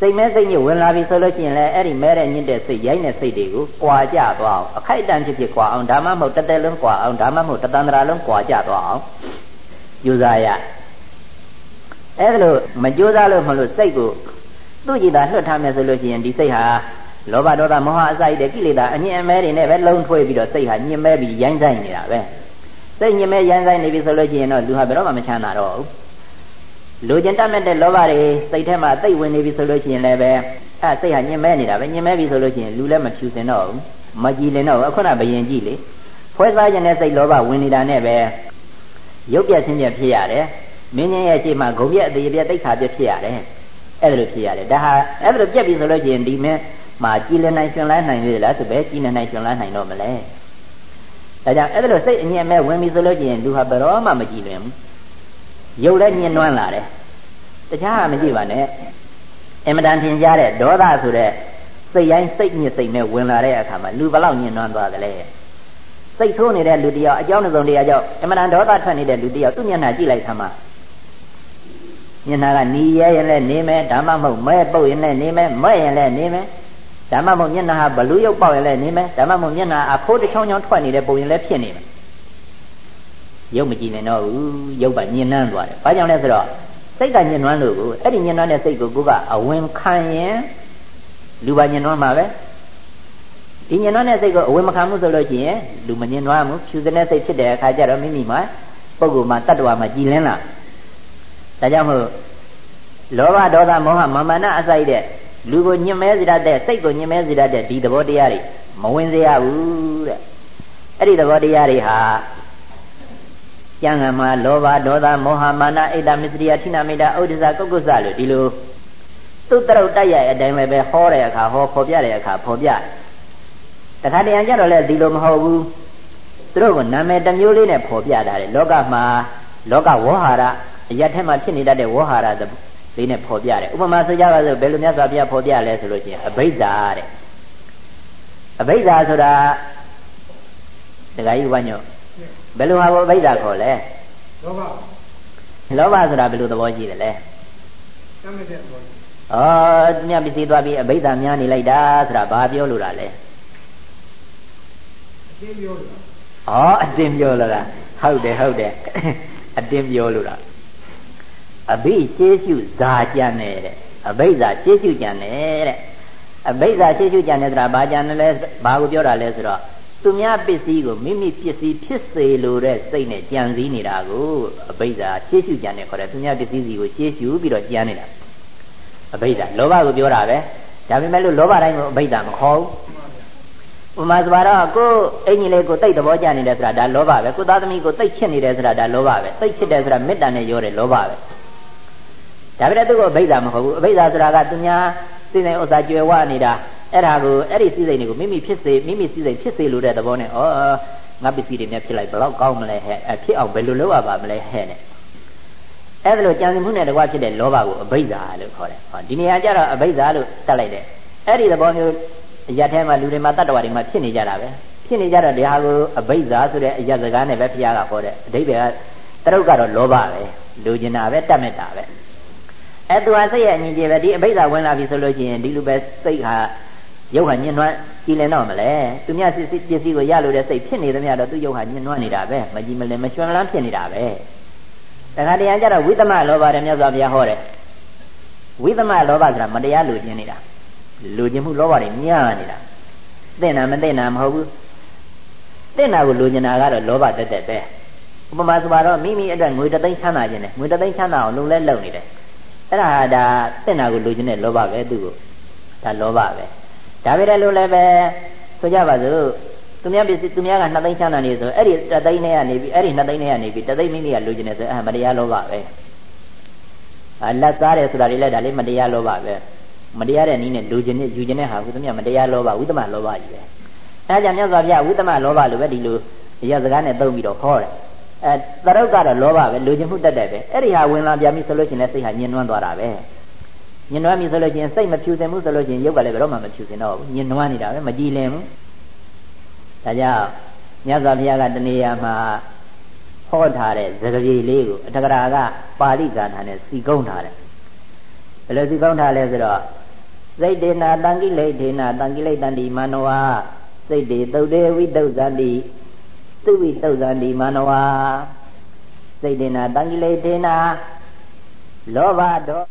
စိတ်မဲစိတ်ညစ်ဝင်လာပြီဆိုလို့ရှိရင်လည်းအဲ့ဒီမဲတဲ့ညစ်တဲ့စိတ်ရိုင်းတဲ့စိတ်တွေကိုကြွာကြသွားအောင်အခိုက်အတန့်ဖြစ်ဖြစ်ကြွာအောင်ဒါမှမဟုတ်တတဲလုံးကြွာအောင်ဒါမှမဟုတ်တတန္တရာလုံးကြွာကြသွားအောင်ယူစားရအဲ့ဒါလို့မကြိုးစားလို့မလို့စိတ်ကိုသူ့ကြည်သာလွှတ်ထားမယ်ဆိုလို့ရှိရင်ဒီစိတ်ဟာ လောဘဒေါသမောဟအစိုက်တဲ့ကိလေသာအညစ်အမဲတွေနဲ့ပဲလုံးထွေးပြီးတော့စိတ်ဟာညစ်မဲပြီးရိုင်းဆိုင်နေတာပဲစိတ်ညစ်မဲရိုင်းဆိုင်နေပြီဆိုလို့ရှိရင်တော့လူဟာဘယ်တော့မှမချမ်းသာတော့ဘူးလူကျင်တတ်မဲ့တဲ့လောဘတွေစိတ်ထဲမှာသိဝင်နေပြီဆိုလို့ရှိရင်လည်းပဲအဲစိတ်ဟာညစ်မဲနေတာပဲညစ်မဲပြီဆိုလို့ရှိရင်လူလည်းမဖြူစင်တော့ဘူးမကြည်လင်တော့ဘူးအခုနဘယင်ကြည့်လေဖွဲစားခြင်းနဲ့စိတ်လောဘဝင်နေတာနဲ့ပဲရုပ်ပြဆင်းပြဖြစ်ရတယ်မင်းကြီးရဲ့ရှေ့မှာဂုံပြအသေးပြသိခါပြဖြစ်ရတယ်အဲ့ဒါလိုဖြစ်ရတယ်ဒါဟာအဲ့ဒါလိုပြက်ပြီဆိုလို့ရှိရင်ဒီမင်း မှာကြည်လင်နိုင်ရှင်လန်းနိုင်သေးလားဆိုပဲကြည်လင်နိုင်ရှင်လန်းနိုင်တော့မလဲဒါကြောင့်အဲ့ဒါလိုစိတ်အညစ်အမဲဝင်ပြီဆိုလို့ရှိရင်လူဟာဘယ်တော့မှမကြည်လင်ဘူးရုပ်လည်းညှဉ်းနှွမ်းလာတယ်တခြားကမကြည့်ပါနဲ့အင်မတန်ထင်ရှားတဲ့ဒေါသဆိုတဲ့စိတ်ရိုင်းစိတ်ညစ်စိတ်နဲ့ဝင်လာတဲ့အခါမှာလူဘလောက်ညှဉ်းနှွမ်းသွားသလဲစိတ်ဆိုးနေတဲ့လူတယောက်အကြောင်းစုံတရားကြောင့်အင်မတန်ဒေါသထွက်နေတဲ့လူတယောက်သူ့မျက်နှာကြည့်လိုက်သမှာမျက်နှာကနီရဲရင်လည်းနေမယ်ဒါမှမဟုတ်မဲပုတ်ရင်လည်းနေမယ်မဲ့ရင်လည်းနေမယ် ဒါမှမဟုတ်မျက်နှာဟာဘလူးရုပ်ပေါက်ရင်လည်းနေမယ်ဒါမှမဟုတ်မျက်နှာအဖိုးတစ်ချောင်းချောင်းထွက်နေတဲ့ပုံရင်လည်းဖြစ်နေမယ်ရုပ်မကြည့်နိုင်တော့ဘူးရုပ်ကညှဉ်းနှမ်းသွားတယ်ဘာကြောင့်လဲဆိုတော့စိတ်ကညှဉ်းနှွမ်းလို့ကိုအဲ့ဒီညှဉ်းနှွမ်းတဲ့စိတ်ကိုကိုကအဝင်ခံရင်လူပါညှဉ်းနှွမ်းမှာပဲဒီညှဉ်းနှွမ်းတဲ့စိတ်ကိုအဝင်မခံမှုဆိုလို့ရှိရင်လူမညှဉ်းနှွမ်းဘူးဖြူစတဲ့စိတ်ဖြစ်တဲ့အခါကျတော့မိမိမှာပုဂ္ဂိုလ်မှာတတ္တဝါမှာကြည်လင်းလာဒါကြောင့်မို့လောဘဒေါသမောဟမာမနာအစိုက်တဲ့ လူကိုညှဉ်းမဲစေတတ်တဲ့စိတ်ကိုညှဉ်းမဲစေတတ်တဲ့ဒီသဘောတရားတွေမဝင်စေရဘူးတဲ့အဲ့ဒီသဘောတရားတွေဟာကျမ်းဂန်မှာလောဘဒေါသမောဟမာနအိတ်တမစ္စရိယထိနာမိတာဥဒိစ္စကုက္ကုစလို့ဒီလိုသူတရုတ်တိုက်ရအတိုင်းပဲဟောတဲ့အခါဟောဖော်ပြတဲ့အခါဖော်ပြတခါတရံကြတော့လေဒီလိုမဟုတ်ဘူးသူတို့ကနာမည်တစ်မျိုးလေးနဲ့ဖော်ပြတာလေလောကမှာလောကဝေါဟာရအရက်ထဲမှာဖြစ်နေတတ်တဲ့ဝေါဟာရ လေးနဲ့ဖော်ပြတယ်ဥပမာဆိုကြပါစို့ဘယ်လိုမြတ်စွာဘုရားဖော်ပြလဲဆိုလို့ရှိရင်အဘိဓါတဲ့အဘိဓါဆိုတာတခါကြီးဝါညောဘယ်လိုဟာကိုအဘိဓါခေါ်လဲလောဘလောဘဆိုတာဘယ်လိုသဘောရှိတယ်လဲတမ်းတဲ့သဘောဩမြတ်ပစ္စည်းသွားပြီးအဘိဓါများနေလိုက်တာဆိုတာဘာပြောလို့တာလဲအတင်းပြောလို့ဩအတင်းပြောလို့လားဟုတ်တယ်ဟုတ်တယ်အတင်းပြောလို့တာ အဘိရှေးရှုဇာကြံတယ်တဲ့အဘိဇာရှေးရှုကြံတယ်တဲ့အဘိဇာရှေးရှုကြံတယ်ဆိုတာဘာကြံတယ်လဲဘာကိုပြောတာလဲဆိုတော့သူများပစ္စည်းကိုမိမိပစ္စည်းဖြစ်စေလိုတဲ့စိတ်နဲ့ကြံစည်နေတာကိုအဘိဓါရှေးရှုကြံနေခေါ်တယ်သူများပစ္စည်းစီကိုရှေးရှုပြီးတော့ကြံနေတာအဘိဓါလောဘကိုပြောတာပဲဒါပေမဲ့လို့လောဘတိုင်းကိုအဘိဓါမခေါ်ဘူးဥမာဆိုတော့ကိုအင်ကြီးလေးကိုတိတ်သဘောကျနေတယ်ဆိုတာဒါလောဘပဲကိုသားသမီးကိုတိတ်ချစ်နေတယ်ဆိုတာဒါလောဘပဲတိတ်ချစ်တယ်ဆိုတာမေတ္တာနဲ့ရောတယ်လောဘပဲ ဒါပေမဲ့သူကအဘိဓါမဟုတ်ဘူးအဘိဓါဆိုတာကသူများစိတ်နဲ့ဥစ္စာကြွယ်ဝနေတာအဲ့ဒါကိုအဲ့ဒီစိစိတ်တွေကိုမိမိဖြစ်စေမိမိစိစိတ်ဖြစ်စေလို့တဲ့သဘောနဲ့ဩငါပစ္စည်းတွေများဖြစ်လိုက်ဘယ်တော့ကောင်းမလဲဟဲ့အဖြစ်အောင်ဘယ်လိုလုပ်ရပါမလဲဟဲ့နဲ့အဲ့ဒါလိုကြံစည်မှုနဲ့တကွာဖြစ်တဲ့လောဘကိုအဘိဓါလို့ခေါ်တယ်ဟောဒီနေရာကျတော့အဘိဓါလို့တတ်လိုက်တယ်အဲ့ဒီသဘောမျိုးအရက်ထဲမှာလူတွေမှာတတ္တဝါတွေမှာဖြစ်နေကြတာပဲဖြစ်နေကြတော့တရားကိုအဘိဓါဆိုတဲ့အရက်စကားနဲ့ပဲဘုရားကဟောတယ်အဓိပ္ပာယ်ကတရုပ်ကတော့လောဘပဲလူကျင်တာပဲတတ်မဲ့တာပဲ အဲ့သူဟာစိတ်ရဲ့အငြင်းကြီးပဲဒီအဘိဓါဝင်လာပြီဆိုလို့ရှိရင်ဒီလိုပဲစိတ်ဟာရုပ်ဟာညှဉ်းနှွမ်းကြည်လင်တော့မလဲသူမြတ်ပစ္စည်းကိုရလို့တဲ့စိတ်ဖြစ်နေသမျှတော့သူရုပ်ဟာညှဉ်းနှွမ်းနေတာပဲမကြည်မလင်မရွှင်မလန်းဖြစ်နေတာပဲတခါတည်းကျတော့ဝိသမလောဘတဲ့မြတ်စွာဘုရားဟောတယ်ဝိသမလောဘဆိုတာမတရားလူကျင်နေတာလူကျင်မှုလောဘတွေများနေတာသိနာမသိနာမဟုတ်ဘူးသိနာကိုလူကျင်တာကတော့လောဘတက်တက်ပဲဥပမာဆိုပါတော့မိမိအတွက်ငွေတသိန်းချမ်းသာခြင်းနဲ့ငွေတသိန်းချမ်းသာအောင်လုံလဲလုံနေတယ် အဲ့ဒါဒါသိနာကိုလူကျင်တဲ့လောဘပဲသူ့ကိုဒါလောဘပဲဒါပေမဲ့လို့လည်းပဲဆိုကြပါစို့သူများပစ္စည်းသူများက2သိန်းချမ်းသာနေဆိုအဲ့ဒီ3သိန်းနဲ့ကနေပြီးအဲ့ဒီ2သိန်းနဲ့ကနေပြီး3သိန်းမိမိကလူကျင်နေဆိုအဲ့မတရားလောဘပဲအလက်စားတယ်ဆိုတာတွေလည်းဒါလေးမတရားလောဘပဲမတရားတဲ့နည်းနဲ့လူကျင်နေယူကျင်တဲ့ဟာကုသမီးမတရားလောဘဝိသမလောဘကြီးပဲအဲကြောင့်မြတ်စွာဘုရားဝိသမလောဘလို့ပဲဒီလိုရစကားနဲ့သုံးပြီးတော့ခေါ်တယ် အဲသရုပ်ကတော့လောဘပဲလူကျင်မှုတက်တက်ပဲအဲ့ဒီဟာဝင်လာပြန်ပြီဆိုလို့ရှိရင်စိတ်ဟာညှဉ်းနှွမ်းသွားတာပဲညှဉ်းနှွမ်းပြီဆိုလို့ရှိရင်စိတ်မဖြူစင်ဘူးဆိုလို့ရှိရင်ရုပ်ကလည်းဘယ်တော့မှမဖြူစင်တော့ဘူးညှဉ်းနှွမ်းနေတာပဲမကြည်လင်ဘူးဒါကြောင့်မြတ်စွာဘုရားကတဏှာမှာဟောထားတဲ့သကပြေလေးကိုအတ္တကရာကပါဠိကဏ္ဍနဲ့စီကုံးထားတယ်ဘယ်လိုစီကုံးထားလဲဆိုတော့စိတ်တေနာတံကိလေထေနာတံကိလေတန္တိမနောဝစိတ်တေသုတ်တေဝိတုဇ္ဇန္တိ သူဝိတုဇ္ဇန္တိမနောဝစိတ်တေနာတံကိလေထေနာလောဘတော့